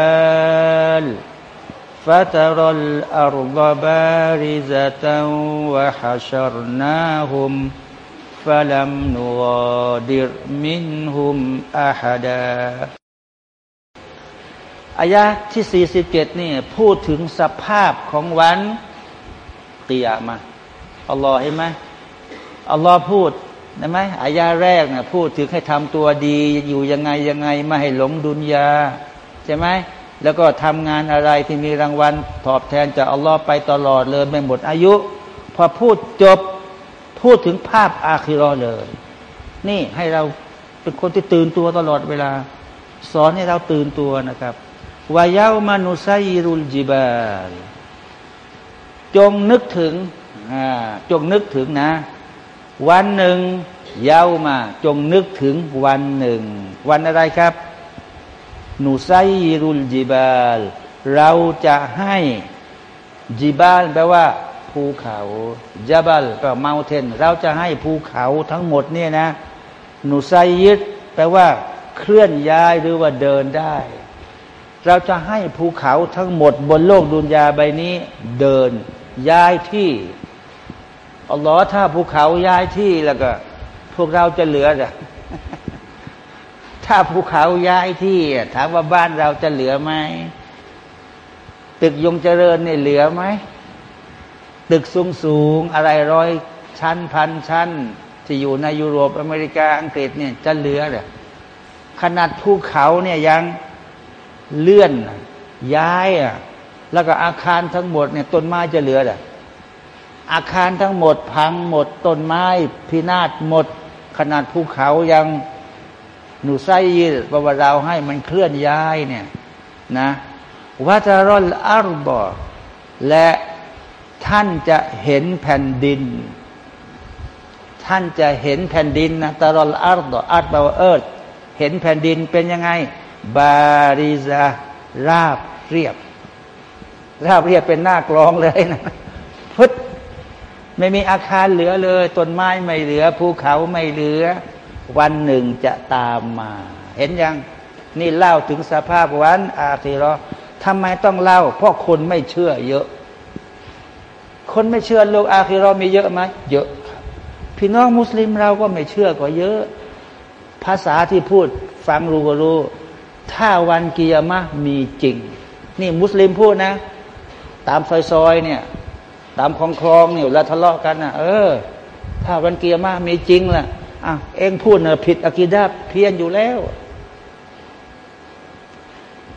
าล فترى الأرض بارزة وحشرناهم فلم نغادر منهم أحدا อายะที่สี่สิบเจ็ดนี่พูดถึงสภาพของวันกียามาอัลลอฮ์เห็นไหมอัลลอฮ์พูดได้ไหมอายาแรกนะพูดถึงให้ทำตัวดีอยู่ยังไงยังไงไม่ให้หลงดุนยาใช่ไหม แล้วก็ทำงานอะไรที่มีรางวัล ตอบแทนจากอัลลอฮ์ไปตลอดเลยไม่หมดอายุ พอพูดจบพูดถึงภาพอาคิรอเลย นี่ให้เราเป็นคนที่ตื่นตัวตลอดเวลา สอนให้เราตื่นตัวนะครับวายามานุไซรุลจิบาลจงนึกถึงจงนึกถึงนะ วันหนึ่งเย้ามา จงนึกถึงวันหนึ่ง วันอะไรครับ นูไซรุลจิบาล เราจะให้จิบาลแปลว่า ภูเขาจับาลแปลว่าเมาเทนเราจะให้ภูเขาทั้งหมดเนี่ยนะนูไซยิดแปลว่า เคลื่อนย้ายหรือว่าเดินได้ เราจะให้ภูเขาทั้งหมดบนโลกดุนยาใบนี้เดิน ย้ายที่อัลลอฮ์ถ้าภูเขาย้ายที่แล้วก็ พวกเราจะเหลือจ้ะ ถ้าภูเขาย้ายที่ถามว่าบ้านเราจะเหลือไหมตึกยงเจริญเนี่ยเหลือไหมตึกสูงสูงอะไรร้อยชั้นพันชั้น ที่อยู่ในยุโรปอเมริกาอังกฤษเนี่ยจะเหลือเหรอขนาดภูเขาเนี่ยยังเลื่อนย้ายอะแล้วก็อาคารทั้งหมดเนี่ยต้นไม้จะเหลือเหรออาคารทั้งหมดพังหมดต้นไม้พินาศหมด ขนาดภูเขายัง นูไซยิลว่าเราให้มันเคลื่อนย้ายเนี่ยนะวัตรอลอารบอและท่านจะเห็นแผ่นดิน ท่านจะเห็นแผ่นดินนะตรอลอารบออาร์บาเอิร์ดเห็นแผ่นดินเป็นยังไง บาริซาราบเรียบ ราบเรียบเป็นหน้ากลองเลยนะพุทธไม่มีอาคารเหลือเลย ต้นไม้ไม่เหลือ ภูเขาไม่เหลือ วันหนึ่งจะตามมา เห็นยัง นี่เล่าถึงสภาพวันอาคีรอทำไมต้องเล่า เพราะคนไม่เชื่อเยอะ คนไม่เชื่อโลกอาคีรอมีเยอะไหมเยอะพี่น้องมุสลิมเราก็ไม่เชื่อก็เยอะ ภาษาที่พูดฟังรู้ก็รู้ ถ้าวันกิยามะมีจริง นี่มุสลิมพูดนะ ตามซอยๆเนี่ย ตามคลองคลองเนี่ยแล้วทะเลาะกันนะเออ ถ้าวันกิยามะมีจริงล่ะ อะเองพูดนะผิดอะกีดาเพี้ยนอยู่แล้ว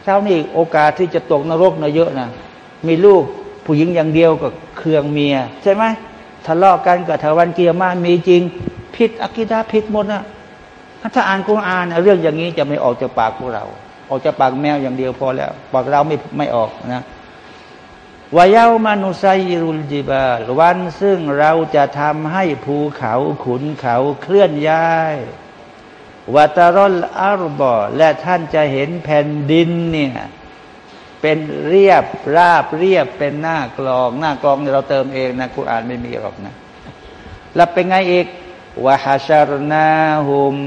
เช้านี้โอกาสที่จะตกนรกนะเยอะนะมีลูกผู้หญิงอย่างเดียวกับเครื่องเมีย ใช่ไหมทะเลาะกันกับทวันเกียร์มามีจริง ผิดอะกีดาผิดหมดนะถ้าอ่านกุรอานเรื่องอย่างนี้จะไม่ออกจากปากพวกเรา ออกจากปากแมวอย่างเดียวพอแล้วปากเราไม่ไม่ออกนะ วายามานุไซรุลจิบาลวันซึ่งเราจะทำให้ภูเขาขุนเขาเคลื่อนย้ายวัตรอลอารบอและท่านจะเห็นแผ่นดินเนี่ย เป็นเรียบราบเรียบเป็นหน้ากลอง หน้ากลองเราเติมเองนะคุณอ่านไม่มีหรอกนะ แล้วเป็นไงอีกวะฮาชารนาหุม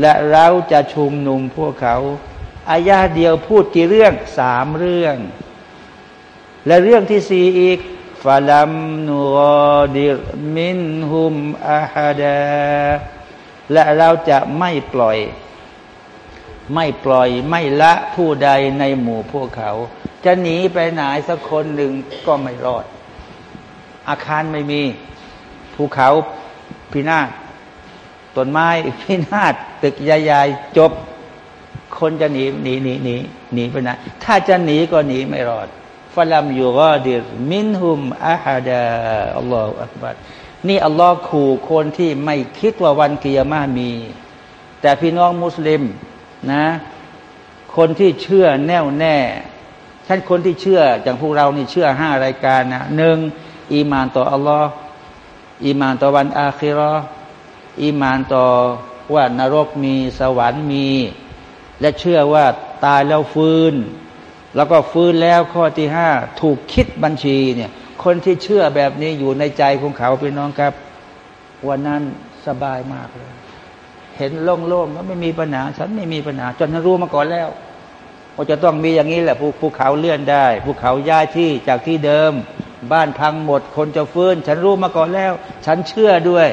และเราจะชุมนุมพวกเขาอายาเดียวพูดกี่เรื่องสามเรื่อง และเรื่องที่สี่อีกฟาลัมนูดิรมินหุมอาฮาดาและเราจะไม่ปล่อย ไม่ปล่อยไม่ละผู้ใดในหมู่พวกเขา จะหนีไปไหนสักคนหนึ่งก็ไม่รอด อาคารไม่มีภูเขาพินาศต้นไม้พินาศตึกใหญ่ๆจบ คนจะหนีหนีหนีหนีหนีไปไหนถ้าจะหนีก็หนีไม่รอด ฟลัมยูกอดิรมินหุมอาฮาดาอัลลอฮฺอักบัดนี่อัลลอฮ์ขู่คนที่ไม่คิดว่าวันกิยามามี แต่พี่น้องมุสลิมนะ คนที่เชื่อแน่วแน่ท่านคนที่เชื่ออย่างพวกเรานี่เชื่อห้ารายการนะหนึ่งอีมานต่ออัลลอฮ์อีมานต่อวันอาคิรออีมานต่อว่านรกมีสวรรค์มี และเชื่อว่าตายแล้วฟื้น แล้วก็ฟื้นแล้วข้อที่ห้าถูกคิดบัญชีเนี่ย คนที่เชื่อแบบนี้อยู่ในใจของเขาพี่น้องครับ วันนั้นสบายมากเลย เห็นโล่งๆก็ไม่มีปัญหา ฉันไม่มีปัญหา จนฉันรู้มาก่อนแล้วว่าจะต้องมีอย่างนี้แหละภูเขาเลื่อนได้ภูเขาย้ายที่จากที่เดิม บ้านพังหมด คนจะฟื้น ฉันรู้มาก่อนแล้ว ฉันเชื่อด้วย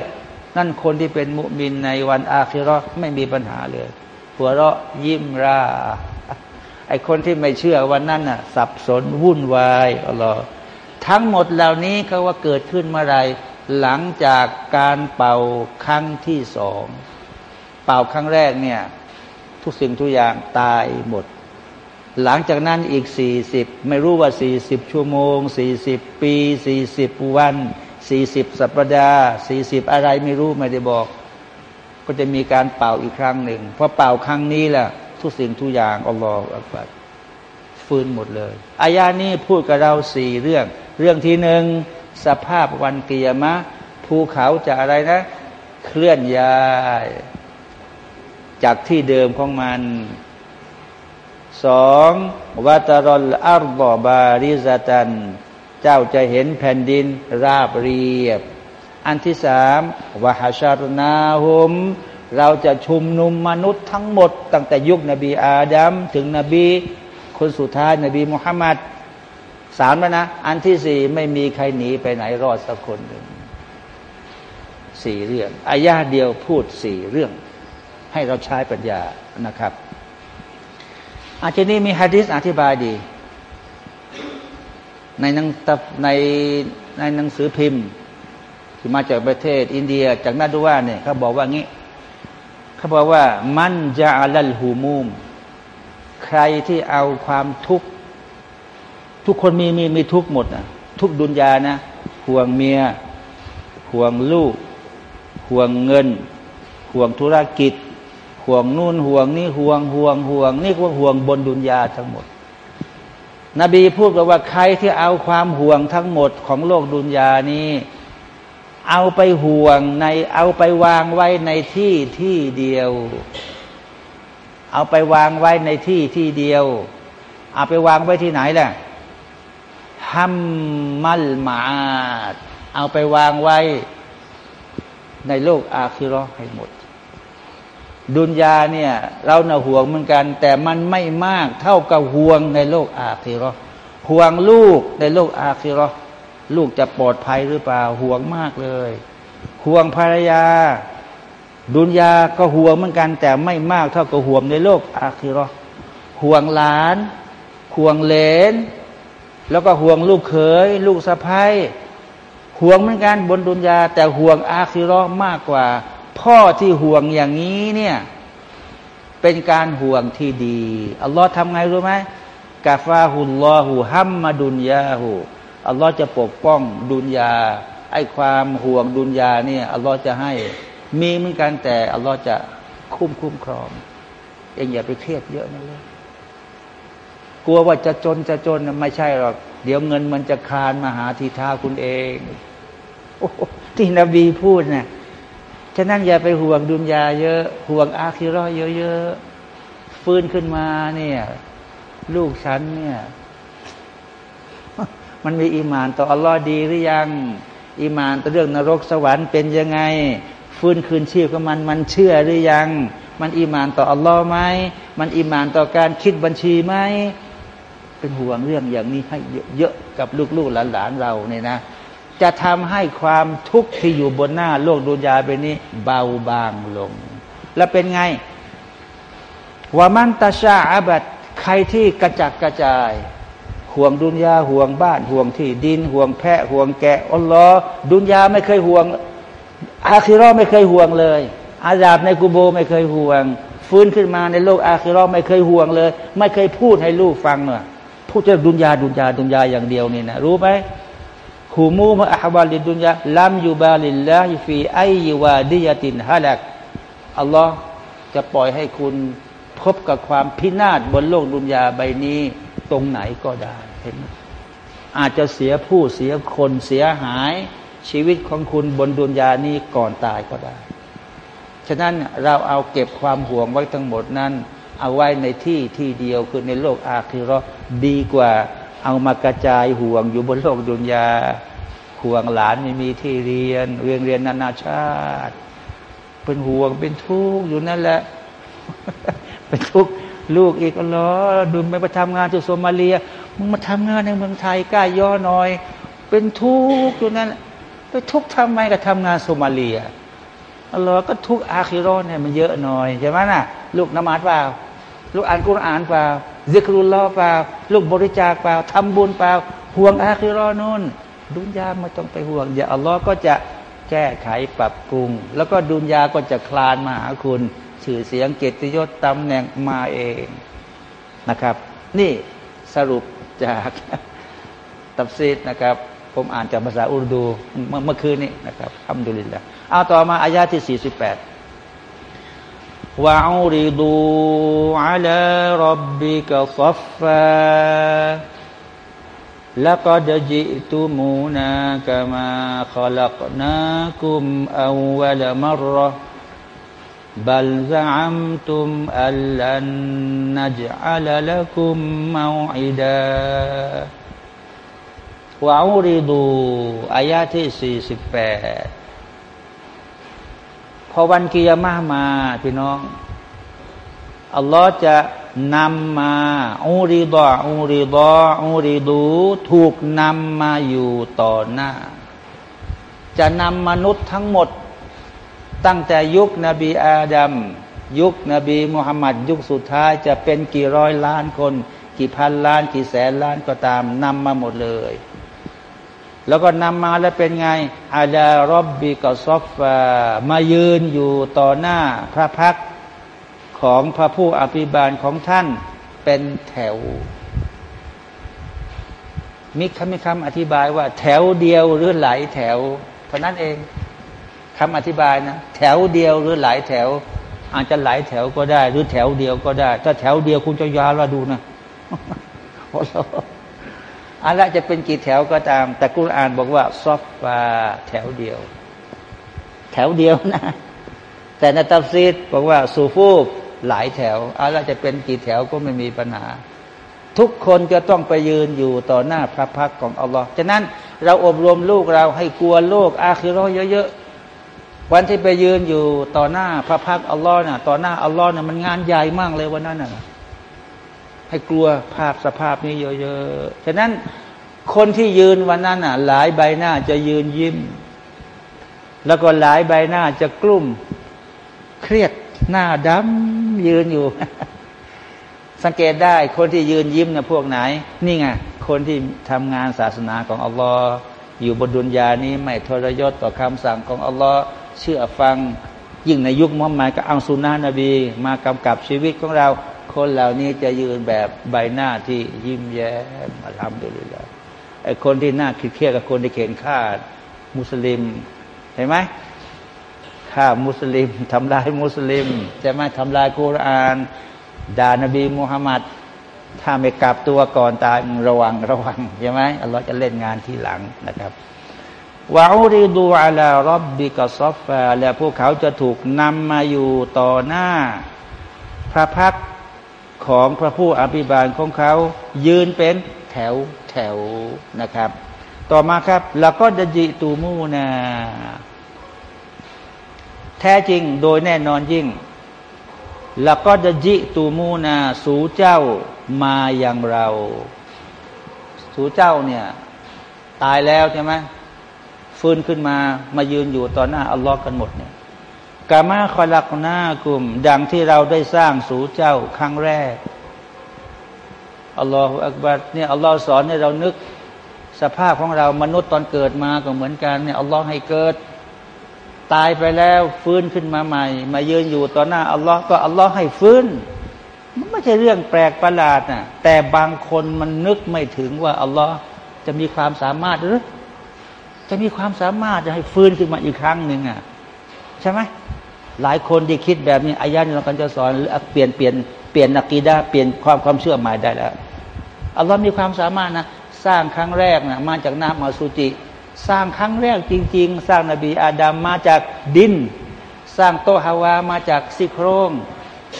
นั่นคนที่เป็นมุมินในวันอาคิรอไม่มีปัญหาเลย หัวเราะยิ้มรา ไอคนที่ไม่เชื่อวันนั้นน่ะ สับสนวุ่นวายอัลลอฮ์ทั้งหมดเหล่านี้เขาว่าเกิดขึ้นเมื่อไรหลังจากการเป่าครั้งที่สองเป่าครั้งแรกเนี่ย ทุกสิ่งทุกอย่างตายหมด หลังจากนั้นอีกสี่สิบไม่รู้ว่าสี่สิบชั่วโมงสี่สิบปีสี่สิบวันสี่สิบสัปดาห์สี่สิบอะไรไม่รู้ไม่ได้บอก ก็จะมีการเป่าอีกครั้งหนึ่งพอเป่าครั้งนี้แหละ ทุกสิ่งทุกอย่างอัลลอฮฺอักบัดฟื้นหมดเลยอายานี้พูดกับเราสี่เรื่อง เรื่องที่หนึ่งสภาพวันเกียรมะภูเขาจะอะไรนะ เคลื่อนย้าย จากที่เดิมของมันสองวัตรลอัลบอบาริซาตัน เจ้าจะเห็นแผ่นดินราบเรียบ อันที่สามวะฮาชารนาหุม เราจะชุมนุมมนุษย์ทั้งหมด ตั้งแต่ยุคนบีอาดัมถึงนบี คนสุดท้ายนบีมุฮัมมัดสามแล้วนะ อันที่สี่ไม่มีใครหนีไปไหนรอดสักคนหนึ่งสี่เรื่องอายาเดียวพูดสี่เรื่อง ให้เราใช้ปัญญานะครับอาจารย์นี้มีฮะดิษอธิบายดี ในหนังในในหนังสือพิมพ์ ที่มาจากประเทศอินเดียจากนาดูว่าเนี่ยเขาบอกว่างี้ เขาบอกว่า มันจะอัลลหูมุมใครที่เอาความทุกข์ทุกคนมีมีมีทุกหมดนะทุกดุนยานะห่วงเมีย ห่วงลูก ห่วงเงิน ห่วงธุรกิจ ห่วงนู่นห่วงนี่ห่วงห่วงห่วง นี่ก็ห่วงบนดุนยาทั้งหมด นบีพูดกับว่าใครที่เอาความห่วงทั้งหมดของโลกดุนยานี้ เอาไปห่วงในเอาไปวางไว้ในที่ที่เดียว เอาไปวางไว้ในที่ที่เดียว เอาไปวางไว้ที่ไหนล่ะฮัมมัลมาดเอาไปวางไว้ในโลกอาคิรอให้หมด ดุนยาเนี่ยเราเน่ะห่วงเหมือนกัน แต่มันไม่มากเท่ากับห่วงในโลกอาคิรอห่วงลูกในโลกอาคิรอ ลูกจะปลอดภัยหรือเปล่าห่วงมากเลย ห่วงภรรยา ดุนยาก็ห่วงเหมือนกัน แต่ไม่มากเท่ากับห่วงในโลกอาคิรอห่วงหลาน ห่วงเลน แล้วก็ห่วงลูกเขย ลูกสะพ้ายห่วงเหมือนกันบนดุนยา แต่ห่วงอาคิรอมากกว่า พ่อที่ห่วงอย่างนี้เนี่ยเป็นการห่วงที่ดี อัลลอฮ์ทำไงรู้ไหมกาฟาฮุลลอหูฮัมมาดุนยาหู อัลลอฮ์จะปกป้องดุนยาไอ้ความห่วงดุนยาเนี่ยอัลลอฮ์จะให้มีเหมือนกันแต่อัลลอฮ์จะคุ้มคุ้มครองเองอย่าไปเครียดเยอะนะเลยกลัวว่าจะจนจะจนไม่ใช่หรอกเดี๋ยวเงินมันจะคานมาหาทีท่าคุณเองอที่นบีพูดนะ่ะฉะนั้นอย่าไปห่วงดุนยาเยอะ ห่วงอาคิรอเยอะๆฟื้นขึ้นมาเนี่ย ลูกฉันเนี่ย มันมีอีมานต่ออัลลอฮ์ดีหรือยัง อีมานต่อเรื่องนรกสวรรค์เป็นยังไง ฟื้นคืนชีพของมันมันเชื่อหรือยัง มันอีมานต่ออัลลอฮ์ไหมมันอีมานต่อการคิดบัญชีไหมเป็นห่วงเรื่องอย่างนี้ให้เยอะๆกับลูกๆหลานๆเราเนี่ยนะ จะทำให้ความทุกข์ที่อยู่บนหน้าโลกดุนยาไปนี้ เบาบางลง แล้วเป็นไงวามันตาชาอาบัดใครที่กระจัดกระจาย ห่วงดุนยาห่วงบ้านห่วงที่ดิน ห่วงแพะห่วงแกะอัลลอฮ์ดุนยาไม่เคยห่วง อาคิรอไม่เคยห่วงเลย อาญาบในกูโบไม่เคยห่วง ฟื้นขึ้นมาในโลกอาคิรอไม่เคยห่วงเลย ไม่เคยพูดให้ลูกฟังเนอะพูดจะดุนยาดุนยาดุนยาอย่างเดียวนี่นะรู้ไหมหูมูมะอับาลิดุนยาลัมยูบาลิลลาฮิฟีไอยวาดิยตินฮะลักอัลลอฮ์จะปล่อยให้คุณพบกับความพินาศบนโลกดุนยาใบนี้ ตรงไหนก็ได้เห็นอาจจะเสียผู้เสียคนเสียหายชีวิตของคุณบนดุนยานี้ก่อนตายก็ได้ ฉะนั้นเราเอาเก็บความห่วงไว้ทั้งหมดนั้น เอาไว้ในที่ที่เดียวคือในโลกอาคีรอดีกว่าเอามากระจายห่วงอยู่บนโลกดุนยาห่วงหลานไม่มีที่เรียน เรียนเรียนนานาชาติ เป็นห่วงเป็นทุกข์อยู่นั่นแหละเป็นทุกข์ ลูกอีกเหรอดูไม่ไปทำงานที่โซมาเลียมึงมาทำงานในเมืองไทยกล้าย่อหน่อย เป็นทุกข์อยู่นั่นไปทุกข์ทำไมกับทำงานโซมาเลียอัลลอฮ์ก็ทุกข์อาคิรอนเนี่ยมันเยอะหน่อยใช่ไหมน่ะ ลูกนมาดเปล่า ลูกอ่านกุรอานเปล่าซิกรุลลอฮ์เปล่า ลูกบริจาคเปล่าทำบุญเปล่า ห่วงอาคิรอนู่นดุนยาไม่ต้องไปห่วงอย่าอัลลอฮ์ก็จะแก้ไขปรับปรุง แล้วก็ดุนยาก็จะคลานมาหาคุณ ชื่อเสียงเกียรติยศตำแหน่งมาเองนะครับ นี่สรุปจากตับซีดนะครับ ผมอ่านจากภาษาอุรดูเมื่อคืนนี้นะครับทำดุลินแล้วเอาต่อมาอายาที่ 48วะอูริดูอัลลอฮ์บิกซัฟฟาลักดจิตุมูนากมาขลักนาคุมอวัลมรร بل زعمتم أن لن نجعل لكم موعدا وعرضوا อายาที่สี่สิบแปดพอวันกิยามะมาพี่น้อง อัลลอฮ์จะนำมาอูริดออูริดออูริดูถูกนำมาอยู่ต่อหน้า จะนำมนุษย์ทั้งหมด ตั้งแต่ยุคนบีอาดัมยุคนบีมุฮัมมัดยุคสุดท้ายจะเป็นกี่ร้อยล้านคน กี่พันล้าน กี่แสนล้านก็ตามนำมาหมดเลย แล้วก็นำมาแล้วเป็นไงอาดารอบบีกอซอฟมายืนอยู่ต่อหน้าพระพักของพระผู้อภิบาลของท่านเป็นแถวมีคำมีคำอธิบายว่า แถวเดียวหรือหลายแถว เท่านั้นเอง คำอธิบายนะแถวเดียวหรือหลายแถว อาจจะหลายแถวก็ได้ หรือแถวเดียวก็ได้ ถ้าแถวเดียวคุณจะยาวเราดูนะโอะไรจะเป็นกี่แถวก็ตาม แต่กุรอานบอกว่าซอฟฟาแถวเดียว แถวเดียวนะ แต่ในตัฟซีดบอกว่าสูฟูกหลายแถวอะไรจะเป็นกี่แถวก็ไม่มีปัญหา ทุกคนจะต้องไปยืนอยู่ต่อหน้าพระพักของอัลลอฮ์ฉะนั้นเราอบรมลูกเราให้กลัวโลกอาคิรอเยอะๆ วันที่ไปยืนอยู่ต่อหน้าพระพักอัลลอฮ์น่ะ ต่อหน้าอัลลอฮ์น่ะมันงานใหญ่มากเลยวันนั้นน่ะ ให้กลัวภาพสภาพนี้เยอะๆ ฉะนั้นคนที่ยืนวันนั้นน่ะ หลายใบหน้าจะยืนยิ้ม แล้วก็หลายใบหน้าจะกลุ้มเครียดหน้าดำยืนอยู่ สังเกตได้คนที่ยืนยิ้มนี่ยพวกไหน นี่ไงคนที่ทำงานศาสนาของอัลลอฮ์อยู่บนดุนยานี้ไม่ทรยศต่อคำสั่งของอัลลอฮ์ เชื่อฟัง ยิ่งในยุคมุฮัมมัดก็อังสุนานะบี มากำกับชีวิตของเรา คนเหล่านี้จะยืนแบบใบหน้าที่ยิ้มแย้มอารามดุลิลาไอ้คนที่หน้าคิดเครียดกับคนที่เข็นฆ่ามุสลิมเห็นไหมฆ่ามุสลิมทำลายมุสลิมจะไม่ทำลายกุรอานด่านบีมุฮัมมัดถ้าไม่กลับตัวก่อนตายระวังระวังใช่ไหมอัลลอฮ์จะเล่นงานที่หลังนะครับ วาอูริดูอาลารับบิกซอฟฟาและพวกเขาจะถูกนำมาอยู่ต่อหน้า พระพักของพระผู้อภิบาลของเขายืนเป็นแถวแถวนะครับ ต่อมาครับแล้วก็จะจิตูมูนาแท้จริงโดยแน่นอนยิ่ง แล้วก็จะจิตูมูนาสูเจ้ามาอย่างเรา สูเจ้าเนี่ย ตายแล้วใช่ไหม ฟื้นขึ้นมามายืนอยู่ต่อหน้าอัลลอฮ์กันหมดเนี่ยกามาคอลักหน้ากลุ่ม ดังที่เราได้สร้างสู่เจ้าครั้งแรกอัลลอฮฺอักบัดเนี่ยอัลลอฮ์สอนให้เรานึกสภาพของเรามนุษย์ตอนเกิดมาก็เหมือนกันเนี่ยอัลลอฮ์ให้เกิด ตายไปแล้วฟื้นขึ้นมาใหม่ มายืนอยู่ต่อหน้าอัลลอฮ์ก็อัลลอฮ์ให้ฟื้น มันไม่ใช่เรื่องแปลกประหลาดนะแต่บางคนมันนึกไม่ถึงว่าอัลลอฮ์จะมีความสามารถหรือ จะมีความสามารถจะให้ฟื้นขึ้นมาอีกครั้งหนึ่งอะใช่ไหมหลายคนที่คิดแบบนี้อายะนี้เราก็จะสอนเปลี่ยนเปลี่ยนเปลี่ยนนักกีดาเปลี่ยนความความเชื่อใหม่ได้แล้วอัลลอฮ์มีความสามารถนะสร้างครั้งแรกนะมาจากน้ำมาสุจิ สร้างครั้งแรกจริง ๆ สร้างนบีอาดัมมาจากดิน สร้างโตฮาวามาจากซี่โครง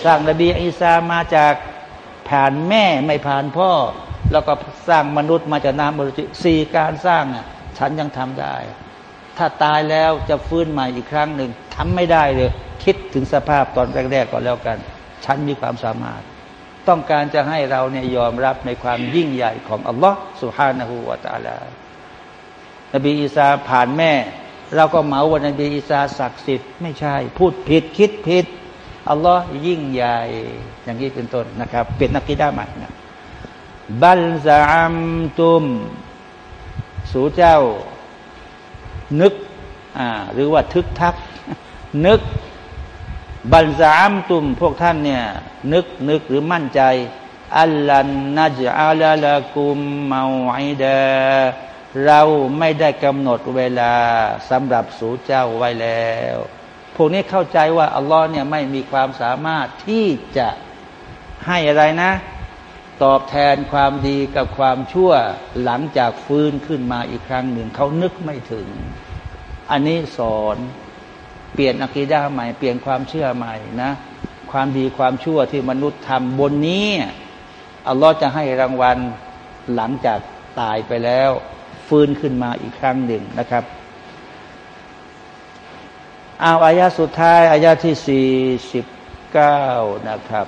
สร้างนบีอีสามาจากผ่านแม่ไม่ผ่านพ่อ แล้วก็สร้างมนุษย์มาจากน้ำบริสุทธิ์สี่การสร้างอะ ฉันยังทำได้ ถ้าตายแล้วจะฟื้นใหม่อีกครั้งหนึ่งทำไม่ได้เลย คิดถึงสภาพตอนแรกๆก่อนแล้วกัน ฉันมีความสามารถ ต้องการจะให้เราเนี่ยยอมรับในความยิ่งใหญ่ของอัลลอฮ์สุฮานะฮูวาตาลานบีอีสาผ่านแม่ เราก็เหมาว่านบีอีสาศักดิ์สิทธิ์ไม่ใช่ พูดผิดคิดผิดอัลลอฮ์ยิ่งใหญ่อย่างนี้เป็นต้นนะครับ เป็นนักกีฬาใหม่นะบัลซามตุม สู่เจ้านึกหรือว่าทึกทัก นึกบัลซามตุมพวกท่านเนี่ยนึกนึกหรือมั่นใจอัลลันนัจอาลละกุมมาไอิดเราไม่ได้กำหนดเวลาสำหรับสู่เจ้าไว้แล้ว พวกนี้เข้าใจว่าอัลลอฮ์เนี่ยไม่มีความสามารถที่จะให้อะไรนะ ตอบแทนความดีกับความชั่วหลังจากฟื้นขึ้นมาอีกครั้งหนึ่งเขานึกไม่ถึง อันนี้สอนเปลี่ยนอักีดาใหม่ เปลี่ยนความเชื่อใหม่นะ ความดีความชั่วที่มนุษย์ทำบนนี้อัลลอฮ์จะให้รางวัลหลังจากตายไปแล้ว ฟื้นขึ้นมาอีกครั้งหนึ่งนะครับเอาอายาสุดท้ายอายาที่สี่สิบเก้านะครับ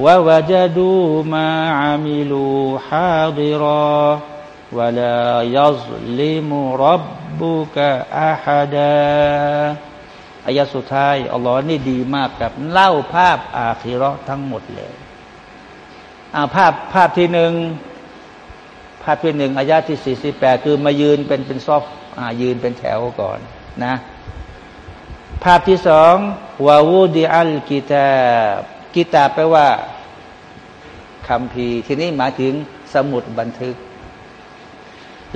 ووجدوا ما عملوا حاضرا ولا يظلم ربك أحدا อายะสุดท้ายอัลลอฮ์นี่ดีมากครับเล่าภาพอาคิรอทั้งหมดเลยอ่าภาพภาพที่หนึ่งภาพที่หนึ่งอายาที่สี่สิบแปดคือมายืนเป็นเป็นซอฟอ่ายืนเป็นแถวก่อนนะ ภาพที่สองวาวูดิอัลกิตาบ กิตาแปลว่าคำพีทีนี้หมายถึงสมุดบันทึก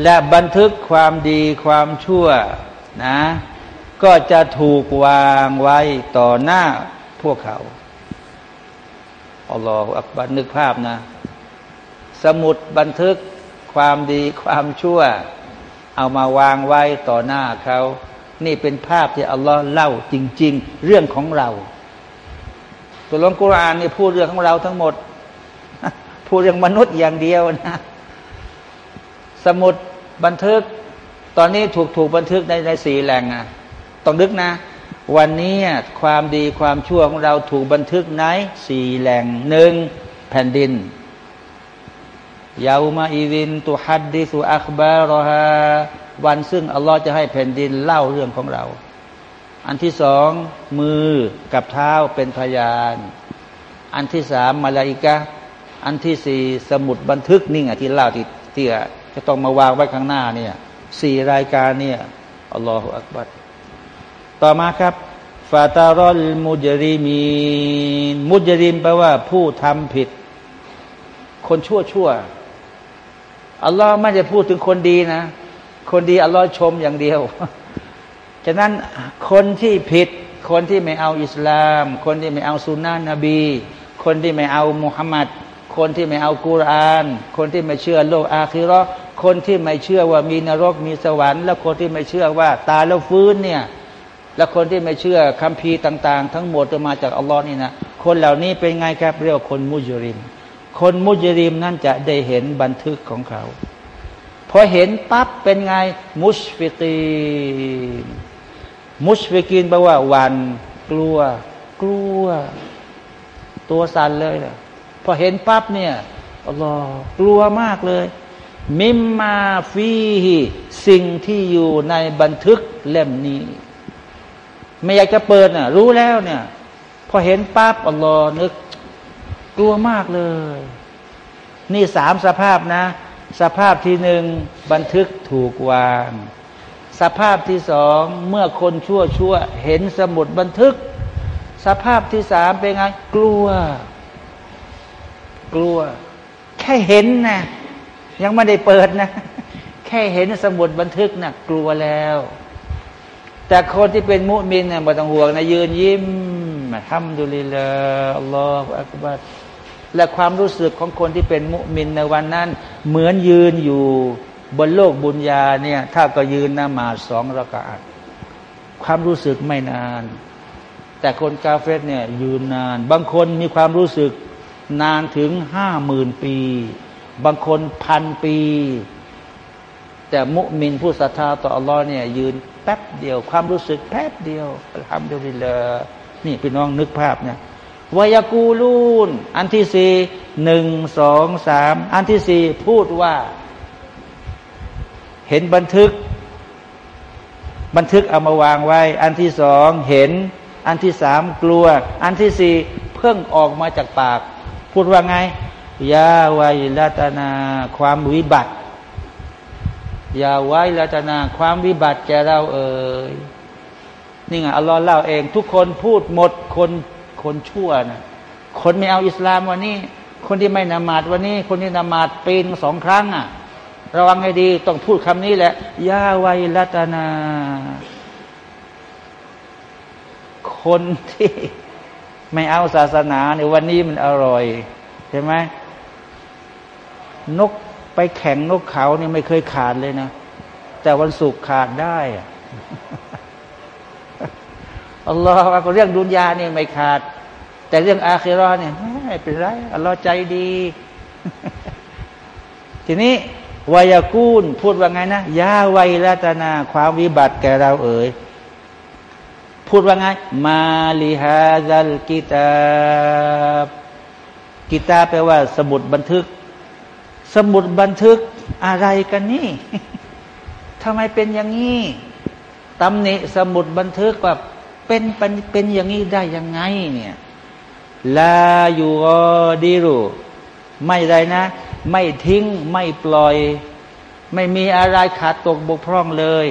และบันทึกความดีความชั่วนะ ก็จะถูกวางไว้ต่อหน้าพวกเขาอัลลอฮฺอักบัรนึกภาพนะ สมุดบันทึกความดีความชั่ว เอามาวางไว้ต่อหน้าเขา นี่เป็นภาพที่อัลลอฮ์เล่าจริง ๆ เรื่องของเรา ตัวลงกุรานนี่พูดเรื่องของเราทั้งหมด พูดเรื่องมนุษย์อย่างเดียวนะ สมุดบันทึก ตอนนี้ถูกถูกบันทึกในในสี่แหล่งอะต้องนึกนะ วันนี้ความดีความชั่วของเราถูกบันทึกในสี่แหล่งหนึ่งแผ่นดินยาวมาอีวินตุฮัดดิสุอัคบารอฮาวันซึ่งอัลลอฮ์จะให้แผ่นดินเล่าเรื่องของเรา อันที่สองมือกับเท้าเป็นพยาน อันที่สามมาลาอิกะอันที่สี่สมุดบันทึกนิ่งที่เล่าที่ที่จะต้องมาวางไว้ข้างหน้าเนี่ยสี่รายการเนี่ยอัลลอฮฺอักบัดต่อมาครับฟาตารอลมุจริมีนมุจริมแปลว่าผู้ทำผิด คนชั่วชั่วอัลลอฮ์ไม่จะพูดถึงคนดีนะ คนดีอัลลอฮ์ชมอย่างเดียว ฉะนั้นคนที่ผิด คนที่ไม่เอาอิสลาม คนที่ไม่เอาสุนนะนบี คนที่ไม่เอามุฮัมมัดคนที่ไม่เอากุราน คนที่ไม่เชื่อโลกอาคิรอคนที่ไม่เชื่อว่ามีนรกมีสวรรค์ และคนที่ไม่เชื่อว่าตายแล้วฟื้นเนี่ยและคนที่ไม่เชื่อคัมภีร์ต่าง ๆ ทั้งหมดจะมาจากอัลลอฮ์นี่นะคนเหล่านี้เป็นไงครับเรียกว่าคนมุจริม คนมุจริมนั่นจะได้เห็นบันทึกของเขาพอเห็นปั๊บเป็นไงมุชฟิกีน มุชฟิกีนแปลว่าวันกลัว กลัว ตัวสั่นเลยนะพอเห็นปั๊บเนี่ยอัลลอฮ์กลัวมากเลย มิมมาฟีฮีสิ่งที่อยู่ในบันทึกเล่มนี้ ไม่อยากจะเปิดน่ะ รู้แล้วเนี่ย พอเห็นปั๊บอัลลอฮ์นึก กลัวมากเลย นี่สามสภาพนะ สภาพที่หนึ่งบันทึกถูกวาง สภาพที่สองเมื่อคนชั่วชั่วเห็นสมุดบันทึก สภาพที่สามเป็นไง กลัว กลัว แค่เห็นนะยังไม่ได้เปิดนะ แค่เห็นสมุดบันทึกนะกลัวแล้ว แต่คนที่เป็นมุมินเนี่ยไม่ต้องห่วงนะยืนยิ้มทำดุลิลาอัลลอฮฺอักบัรและความรู้สึกของคนที่เป็นมุมินในวันนั้น เหมือนยืนอยู่ บนโลกบุญญาเนี่ย ถ้าก็ยืนนมาสองระกาดความรู้สึกไม่นาน แต่คนกาเฟสเนี่ยยืนนาน บางคนมีความรู้สึกนานถึงห้าหมื่นปี บางคนพันปี แต่มุมินผู้ศรัทธาต่ออัลลอฮ์เนี่ยยืนแป๊บเดียว ความรู้สึกแป๊บเดียวทำเดูดีเลยนี่พี่น้องนึกภาพเนี่ยวายกูลูน อันที่สี่หนึ่งสองสามอันที่สี่พูดว่า เห็นบันทึก บันทึกเอามาวางไว้ อันที่สองเห็น อันที่สามกลัว อันที่สี่เพิ่งออกมาจากปาก พูดว่าไงยาวัยลาตนาความวิบัติยาไว้ละจนาความวิบัติแกเราเอ่ยนี่ไงอัลลอฮ์เล่าเอง ทุกคนพูดหมดคนคนชั่วนะคนไม่เอาอิสลามวันนี้ คนที่ไม่นมาดวันนี้ คนที่นมาดปีนสองครั้งอะ ระวังให้ดี ต้องพูดคำนี้แหละยาไวลัตนา คนที่ไม่เอาศาสนาในวันนี้มันอร่อย ใช่ไหมนกไปแข่งนกเขาเนี่ยไม่เคยขาดเลยนะ แต่วันศุกร์ขาดได้อัลลอฮฺเรื่องดุนยาเนี่ยไม่ขาด แต่เรื่องอาคิรอเนี่ยไม่เป็นไรอัลลอฮฺใจดี ทีนี้ วายกูลพูดว่าไงนะยาไวรัตนาความวิบัติแก่เราเอ๋ยพูดว่าไง มาลิฮาซัลกิตาบกิตาแปลว่า สมุดบันทึก สมุดบันทึกอะไรกันนี่ทำไมเป็นอย่างนี้ตำหนิสมุดบันทึกว่าเป็นเป็นเป็นอย่างนี้ได้ยังไงเนี่ยลาอยู่ดีรูไม่ได้นะ ไม่ทิ้งไม่ปล่อย ไม่มีอะไรขาดตกบกพร่องเลย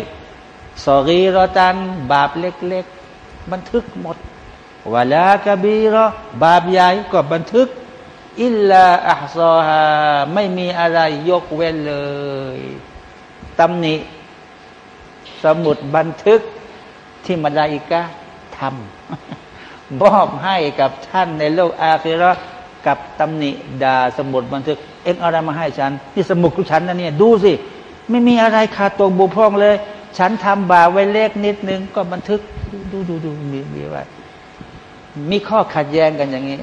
สอรีรอจัน บาปเล็ก ๆ บันทึกหมดวลากบีรอบาปใหญ่ก็บันทึก อิลลาอัซอฮาไม่มีอะไรยกเว้นเลยตำหนิ สมุดบันทึกที่มาลาอิกะทำมอบให้กับท่านในโลกอาคิรอกับตำหนิดาสมุดบันทึก เอ็งอะไรมาให้ฉัน นี่สมุดของฉันนะเนี่ยดูสิ ไม่มีอะไรขาดตกบุพร่องเลย ฉันทำบาไว้เล็กนิดนึง ก็บันทึกดูดูดูมีมีไว้มีข้อขัดแย้งกันอย่างนี้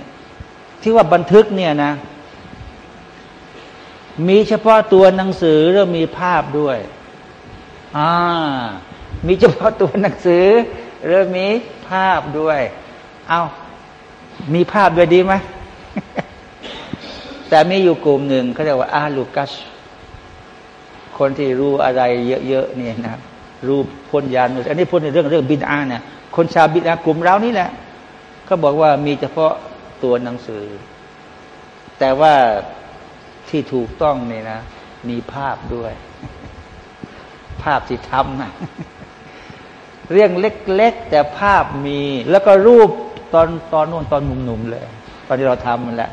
ที่ว่าบันทึกเนี่ยนะ มีเฉพาะตัวหนังสือแล้วมีภาพด้วยอ่ามีเฉพาะตัวหนังสือเริ่มมีภาพด้วย เอามีภาพด้วยดีไหม แต่มีอยู่กลุ่มหนึ่งเขาเรียกว่าอาลูกัส คนที่รู้อะไรเยอะๆเนี่ยนะรู้พ้นยานอันนี้พ้นในเรื่องเรื่องบินอาเนี่ยคนชาวบินอากลุ่มเรานี่แหละเขาบอกว่ามีเฉพาะตัวหนังสือ แต่ว่าที่ถูกต้องเนี่ยนะ มีภาพด้วย ภาพที่ทำนะเรื่องเล็ก ๆ แต่ภาพมี แล้วก็รูปตอนตอนนู้นตอนหนุ่มๆเลย ตอนที่เราทำมันแหละ